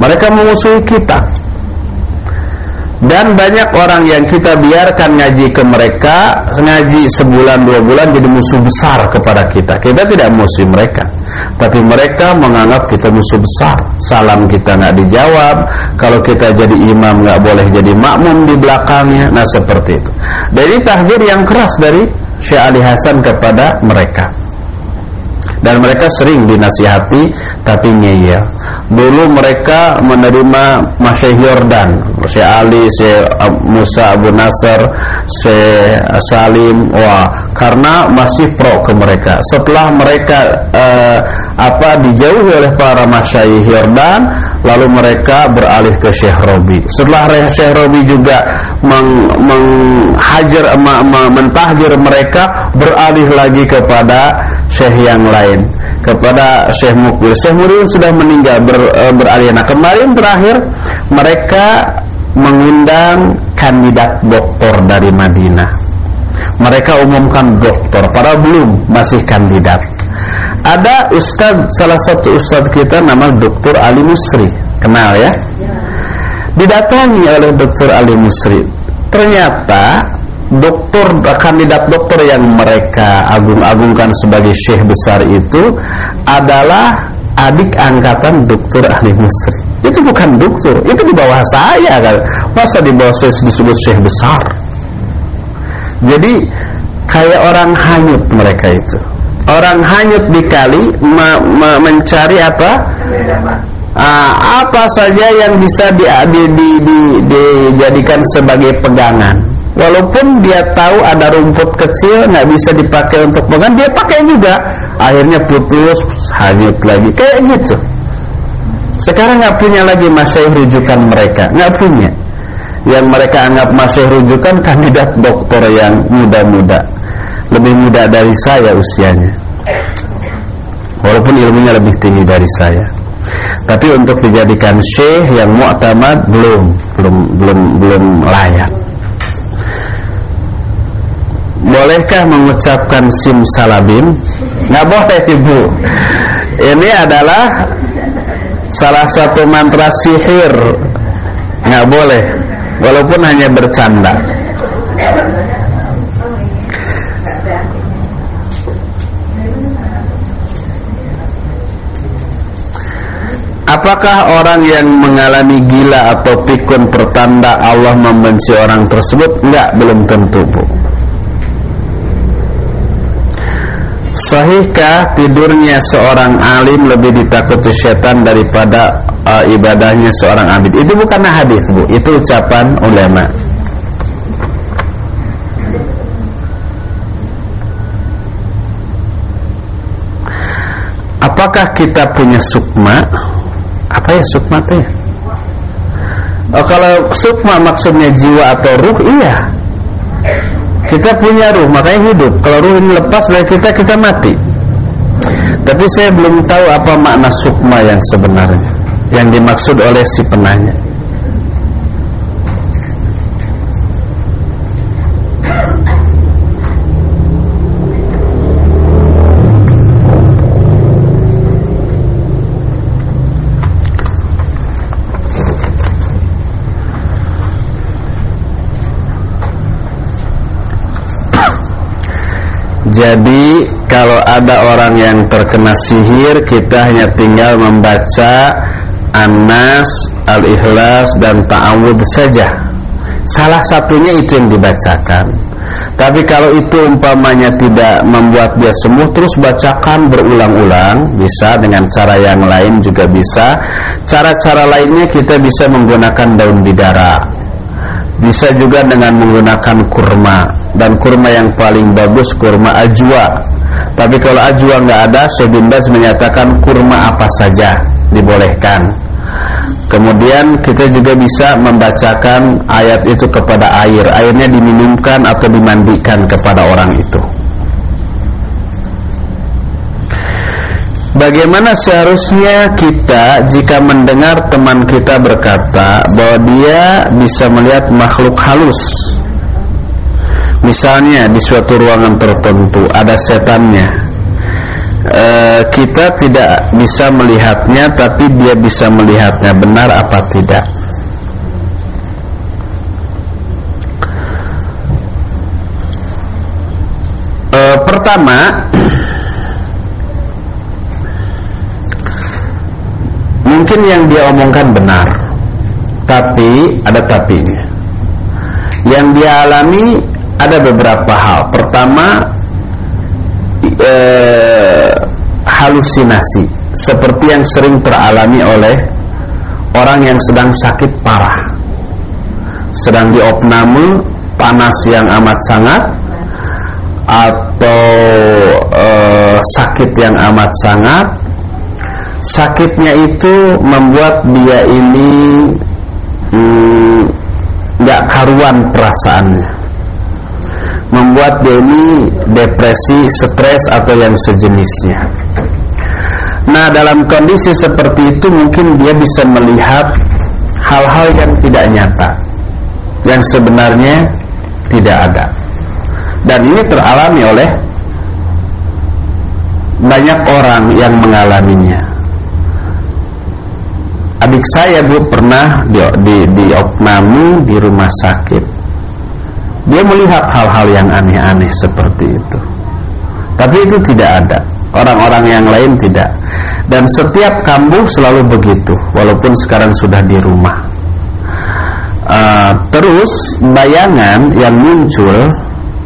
Speaker 1: mereka memusuhi kita. Dan banyak orang yang kita biarkan ngaji ke mereka ngaji sebulan dua bulan jadi musuh besar kepada kita. Kita tidak musuh mereka. Tapi mereka menganggap kita musuh besar. Salam kita nggak dijawab. Kalau kita jadi imam nggak boleh jadi makmum di belakangnya. Nah seperti itu. Jadi tahdir yang keras dari Syekh Ali Hasan kepada mereka dan mereka sering dinasihati tapi ngeyel. Dulu mereka menerima Masyaih Yordan, Syekh Ali, Syekh Musa Abu Nasr, Syekh Salim, wah karena masih pro ke mereka. Setelah mereka uh, apa dijauhi oleh para Masyaih Yordan, lalu mereka beralih ke Syekh Robi. Setelah Syekh Robi juga meng, menghajar, mentahdir mereka, beralih lagi kepada syekh yang lain kepada Syekh Mukbil. Syekh Mukbil sudah meninggal ber, e, beralih. Nah, kemarin terakhir mereka mengundang kandidat doktor dari Madinah. Mereka umumkan doktor, para belum masih kandidat. Ada ustaz salah satu ustaz kita nama Dr. Ali Musri. Kenal ya? Didatangi oleh Dr. Ali Musri. Ternyata dokter kandidat dokter yang mereka agung-agungkan sebagai syekh besar itu adalah adik angkatan dokter ahli musri itu bukan dokter itu di bawah saya kan. Masa di bawah saya disebut syekh besar? Jadi kayak orang hanyut mereka itu. Orang hanyut di kali mencari apa? Uh, apa saja yang bisa di, di, di, di, dijadikan sebagai pegangan Walaupun dia tahu ada rumput kecil nggak bisa dipakai untuk makan, dia pakai juga. Akhirnya putus, hanyut lagi kayak gitu. Sekarang nggak punya lagi masih rujukan mereka, nggak punya. Yang mereka anggap masih rujukan kandidat dokter yang muda-muda, lebih muda dari saya usianya. Walaupun ilmunya lebih tinggi dari saya. Tapi untuk dijadikan syekh yang mu'tamad belum belum belum belum layak. Bolehkah mengucapkan sim salabim? Nggak boleh ibu Ini adalah Salah satu mantra sihir Nggak boleh Walaupun hanya bercanda Apakah orang yang mengalami gila atau pikun pertanda Allah membenci orang tersebut? Enggak, belum tentu, Bu. Sahihkah tidurnya seorang alim lebih ditakuti setan daripada uh, ibadahnya seorang abid? Itu bukan hadis, Bu. Itu ucapan ulama. Apakah kita punya sukma? Apa ya sukma tuh ya? Oh, kalau sukma maksudnya jiwa atau ruh, iya kita punya ruh makanya hidup. Kalau ruh ini lepas dari kita kita mati. Tapi saya belum tahu apa makna sukma yang sebenarnya yang dimaksud oleh si penanya Jadi kalau ada orang yang terkena sihir Kita hanya tinggal membaca Anas, Al-Ikhlas dan Ta'awud saja. Salah satunya itu yang dibacakan. Tapi kalau itu umpamanya tidak membuat dia sembuh Terus bacakan berulang-ulang. Bisa dengan cara yang lain juga bisa. Cara-cara lainnya kita bisa menggunakan daun bidara Bisa juga dengan menggunakan kurma. Dan kurma yang paling bagus kurma ajwa. Tapi kalau ajwa nggak ada Syekh menyatakan kurma apa saja dibolehkan. Kemudian kita juga bisa membacakan ayat itu kepada air. Airnya diminumkan atau dimandikan kepada orang itu Bagaimana seharusnya kita jika mendengar teman kita berkata bahwa dia bisa melihat makhluk halus? Misalnya di suatu ruangan tertentu ada setannya. E, Kita tidak bisa melihatnya Tapi dia bisa melihatnya. Benar apa tidak? E, Pertama Mungkin yang dia omongkan benar Tapi ada tapinya Yang dia alami ada beberapa hal. Pertama eh, halusinasi seperti yang sering teralami oleh orang yang sedang sakit parah. Sedang diopname panas yang amat sangat atau eh, sakit yang amat sangat. Sakitnya itu membuat dia ini hmm, nggak mm, karuan perasaannya membuat dia ini depresi, stres atau yang sejenisnya. Nah, dalam kondisi seperti itu mungkin dia bisa melihat hal-hal yang tidak nyata, yang sebenarnya tidak ada. Dan ini teralami oleh banyak orang yang mengalaminya. Adik saya bu pernah di, di, di rumah sakit dia melihat hal-hal yang aneh-aneh seperti itu. Tapi itu tidak ada. Orang-orang yang lain tidak. Dan setiap kambuh selalu begitu, walaupun sekarang sudah di rumah. Uh, terus bayangan yang muncul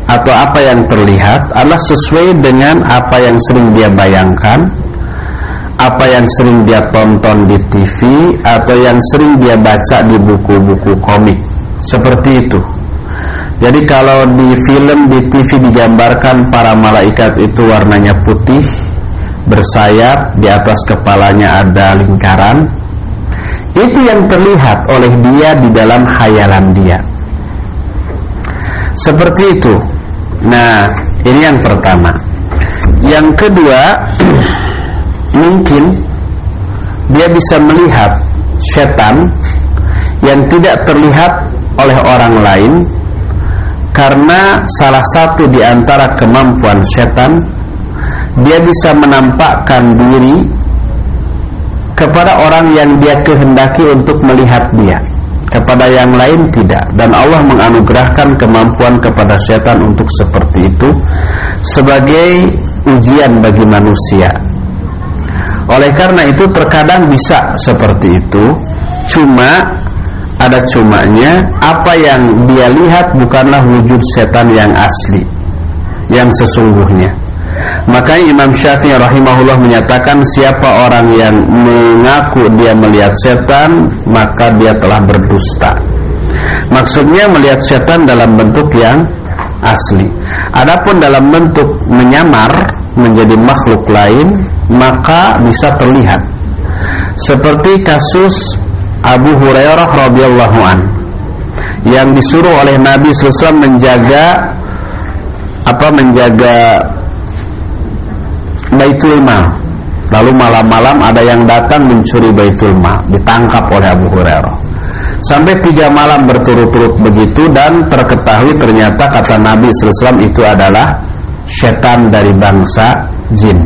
Speaker 1: atau apa yang terlihat adalah sesuai dengan apa yang sering dia bayangkan, apa yang sering dia tonton di TV atau yang sering dia baca di buku-buku komik. Seperti itu. Jadi kalau di film di TV digambarkan para malaikat itu warnanya putih, bersayap, di atas kepalanya ada lingkaran. Itu yang terlihat oleh dia di dalam hayalan dia. Seperti itu. Nah, ini yang pertama. Yang kedua, mungkin dia bisa melihat setan yang tidak terlihat oleh orang lain karena salah satu di antara kemampuan setan dia bisa menampakkan diri kepada orang yang dia kehendaki untuk melihat dia kepada yang lain tidak. Dan Allah menganugerahkan kemampuan kepada setan untuk seperti itu sebagai ujian bagi manusia oleh karena itu terkadang bisa seperti itu. Cuma ada cumanya apa yang dia lihat bukanlah wujud setan yang asli yang sesungguhnya. Makanya Imam Syafi'i rahimahullah menyatakan siapa orang yang mengaku dia melihat setan maka dia telah berdusta. Maksudnya melihat setan dalam bentuk yang asli. Adapun dalam bentuk menyamar menjadi makhluk lain maka bisa terlihat. Seperti kasus Abu Hurairah radhiyallahu an yang disuruh oleh Nabi SAW menjaga apa menjaga Baitul Mal. Lalu malam-malam ada yang datang mencuri Baitul Mal ditangkap oleh Abu Hurairah. Sampai tiga malam berturut-turut begitu dan terketahui ternyata kata Nabi SAW itu adalah setan dari bangsa jin.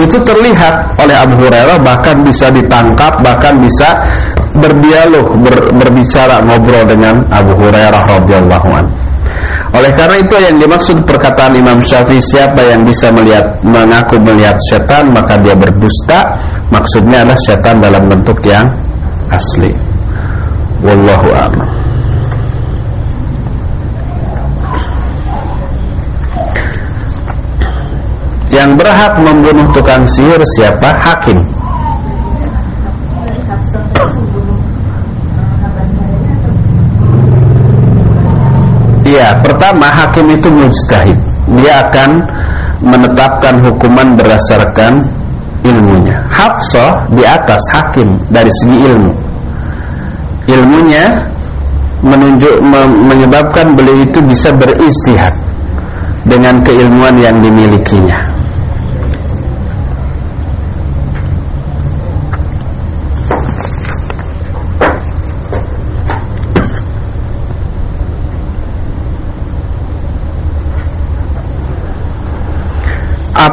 Speaker 1: Itu terlihat oleh Abu Hurairah bahkan bisa ditangkap bahkan bisa berdialog ber, berbicara ngobrol dengan Abu Hurairah radhiyallahu anhu. Oleh karena itu yang dimaksud perkataan Imam Syafi'i siapa yang bisa melihat mengaku melihat setan maka dia berdusta. Maksudnya adalah setan dalam bentuk yang asli. Wallahu a'lam yang berhak membunuh tukang sihir siapa? Hakim. Iya, pertama hakim itu mujtahid. Dia akan menetapkan hukuman berdasarkan ilmunya. Hafsah di atas hakim dari segi ilmu. Ilmunya menunjuk menyebabkan beliau itu bisa beristihad dengan keilmuan yang dimilikinya.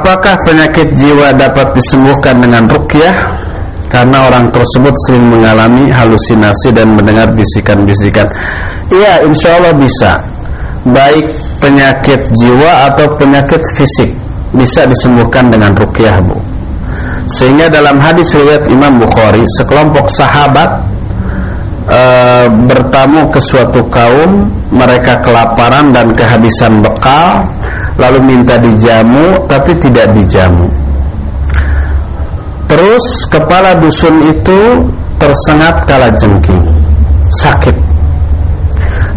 Speaker 1: Apakah penyakit jiwa dapat disembuhkan dengan rukyah? Karena orang tersebut sering mengalami halusinasi dan mendengar bisikan-bisikan. Iya, insya Allah bisa. Baik penyakit jiwa atau penyakit fisik bisa disembuhkan dengan rukyah, Bu. Sehingga dalam hadis riwayat Imam Bukhari, sekelompok sahabat e, bertamu ke suatu kaum, mereka kelaparan dan kehabisan bekal lalu minta dijamu tapi tidak dijamu. Terus kepala dusun itu tersengat kala jengking, sakit.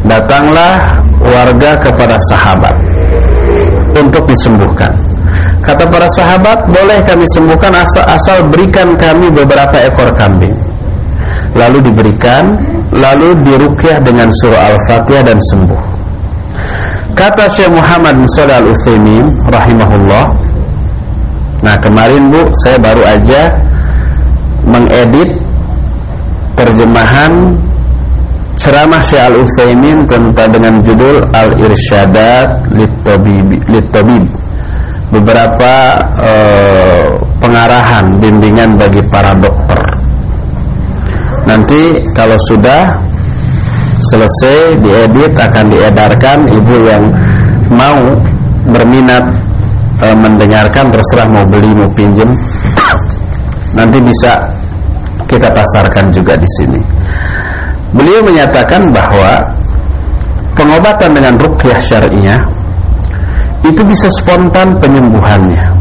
Speaker 1: Datanglah warga kepada sahabat untuk disembuhkan. Kata para sahabat, boleh kami sembuhkan asal, asal berikan kami beberapa ekor kambing. Lalu diberikan, lalu dirukyah dengan surah Al-Fatihah dan sembuh. Kata Syekh Muhammad bin Shalih Al Utsaimin rahimahullah. Nah, kemarin Bu, saya baru aja mengedit terjemahan ceramah Syekh Al Utsaimin tentang dengan judul Al Irsyadat Lit-Tabib. Beberapa uh, pengarahan bimbingan bagi para dokter. Nanti kalau sudah selesai diedit akan diedarkan. Ibu yang mau berminat e, mendengarkan terserah mau beli mau pinjem nanti bisa kita pasarkan juga di sini. Beliau menyatakan bahwa pengobatan dengan rukyah syariah itu bisa spontan penyembuhannya.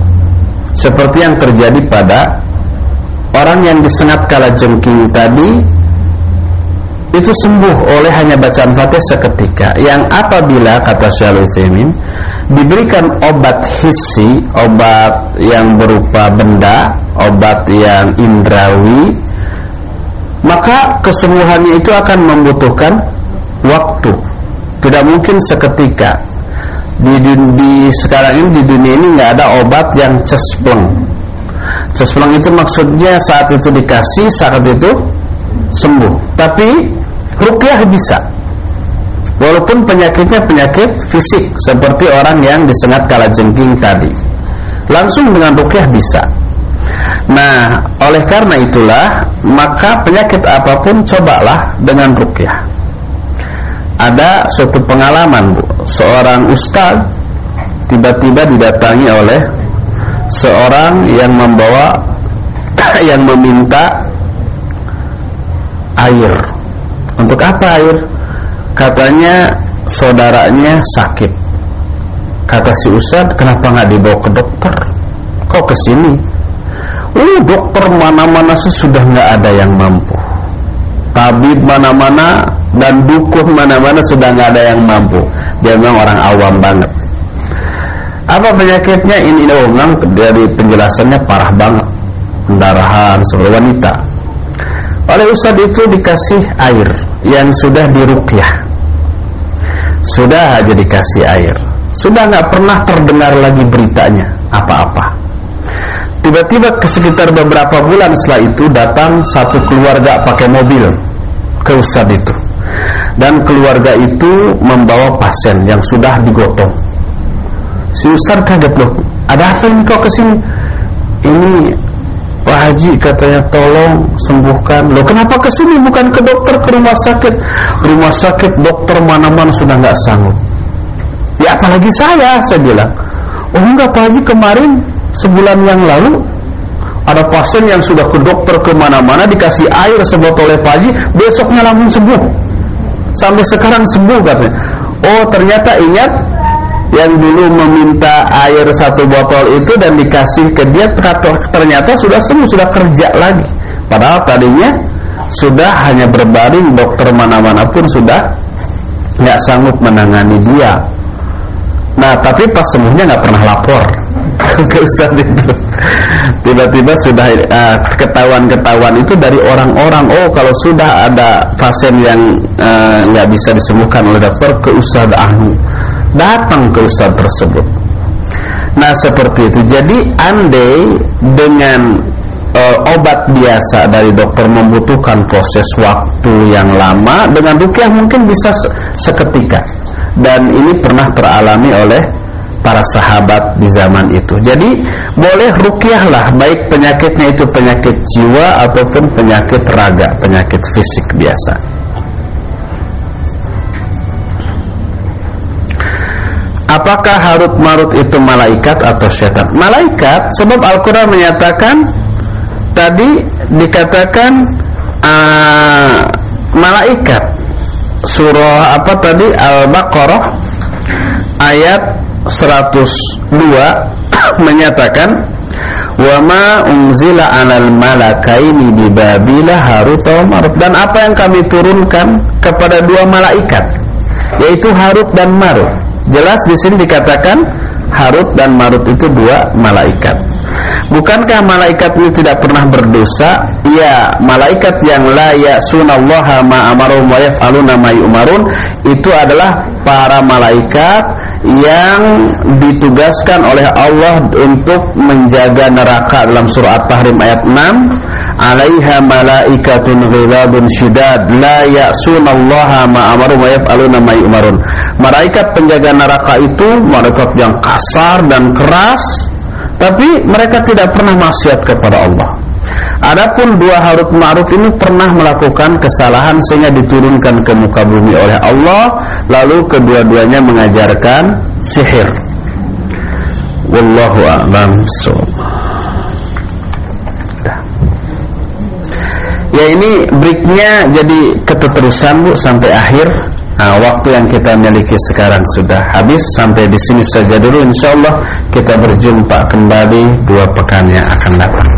Speaker 1: Seperti yang terjadi pada orang yang disengat kala jengking tadi itu sembuh oleh hanya bacaan Fatihah seketika. Yang apabila kata Syaikhul diberikan obat hissi obat yang berupa benda obat yang indrawi maka kesembuhannya itu akan membutuhkan waktu. Tidak mungkin seketika. Di, di sekarang ini di dunia ini nggak ada obat yang cespleng. Cespleng itu maksudnya saat itu dikasih saat itu sembuh. Tapi rukyah bisa. Walaupun penyakitnya penyakit fisik seperti orang yang disengat kala jengking tadi. Langsung dengan rukyah bisa. Nah oleh karena itulah maka penyakit apa pun cobalah dengan rukyah. Ada suatu pengalaman bu. Seorang ustaz tiba-tiba didatangi oleh seorang yang membawa yang meminta air. Untuk apa air? Katanya saudaranya sakit. Kata si Ustad, kenapa nggak dibawa ke dokter? Kok ke sini? Oh, dokter mana-mana sudah nggak ada yang mampu. Tabib mana-mana dan dukun mana-mana sudah nggak ada yang mampu. Dia memang orang awam banget. Apa penyakitnya? Ini memang dari penjelasannya parah banget. Pendarahan seluruh wanita. Oleh Ustaz itu dikasih air yang sudah dirukyah. Sudah aja dikasih air. Sudah nggak pernah terdengar lagi beritanya apa-apa. Tiba-tiba sekitar beberapa bulan setelah itu datang satu keluarga pakai mobil ke Ustaz itu. Dan keluarga itu membawa pasien yang sudah digotong Si Ustaz kaget loh Ada apa ini kau ke sini Ini Pak Haji katanya tolong sembuhkan. Loh kenapa ke sini bukan ke dokter ke rumah sakit. Rumah sakit dokter mana-mana sudah nggak sanggup. Ya apalagi saya Saya bilang. Oh enggak Pak Haji kemarin Sebulan yang lalu ada pasien yang sudah ke dokter ke mana-mana dikasih air sebotol oleh Pak Haji besoknya langsung sembuh. Sampai sekarang sembuh katanya. Oh ternyata ingat yang dulu meminta air satu botol itu dan dikasih ke dia ternyata sudah sembuh sudah kerja lagi. Padahal tadinya sudah hanya berbaring dokter mana-mana pun sudah nggak sanggup menangani dia. Nah tapi pas sembuhnya nggak pernah lapor. Ke Ustaz itu tiba-tiba sudah uh, ketahuan-ketahuan itu dari orang-orang oh kalau sudah ada pasien yang eh, nggak uh, bisa disembuhkan oleh dokter ke Ustaz Ahnu datang ke ustaz tersebut. Nah seperti itu. Jadi andai dengan e, obat biasa dari dokter membutuhkan proses waktu yang lama, dengan rukyah mungkin bisa seketika. Dan ini pernah teralami oleh para sahabat di zaman itu. Jadi boleh rukyahlah baik penyakitnya itu penyakit jiwa ataupun penyakit raga, penyakit fisik biasa. Apakah Harut Marut itu malaikat atau setan? Malaikat sebab Al-Qur'an menyatakan tadi dikatakan uh, malaikat. Surah apa tadi? Al-Baqarah ayat 102 menyatakan wa ma unzila 'alal malakaini bi Babila Harut wa Marut dan apa yang kami turunkan kepada dua malaikat yaitu Harut dan Marut Jelas di sini dikatakan Harut dan Marut itu dua malaikat. Bukankah malaikat ini tidak pernah berdosa? Ya, malaikat yang la ya'sunallaha ma amarum wa yaf'aluna ma itu adalah para malaikat yang ditugaskan oleh Allah untuk menjaga neraka dalam surah At-Tahrim ayat 6 alaiha malaikatun ghilabun syidad la ya'sunallaha ma amaru wa yaf'aluna ma yu'marun. Malaikat penjaga neraka itu malaikat yang kasar dan keras tapi mereka tidak pernah maksiat kepada Allah Adapun dua Harut Ma'ruf ini pernah melakukan kesalahan sehingga diturunkan ke muka bumi oleh Allah lalu kedua-duanya mengajarkan sihir. Wallahu a'lam Ya ini breaknya jadi keterusan Bu sampai akhir. Nah, waktu yang kita miliki sekarang sudah habis sampai di sini saja dulu insyaallah kita berjumpa kembali dua pekan yang akan datang.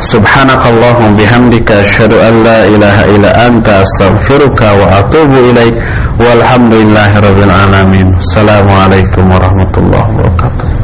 Speaker 1: سبحانك اللهم بحمدك أشهد أن لا إله إلا أنت أستغفرك وأتوب إليك والحمد لله رب العالمين. السلام عليكم ورحمة الله وبركاته.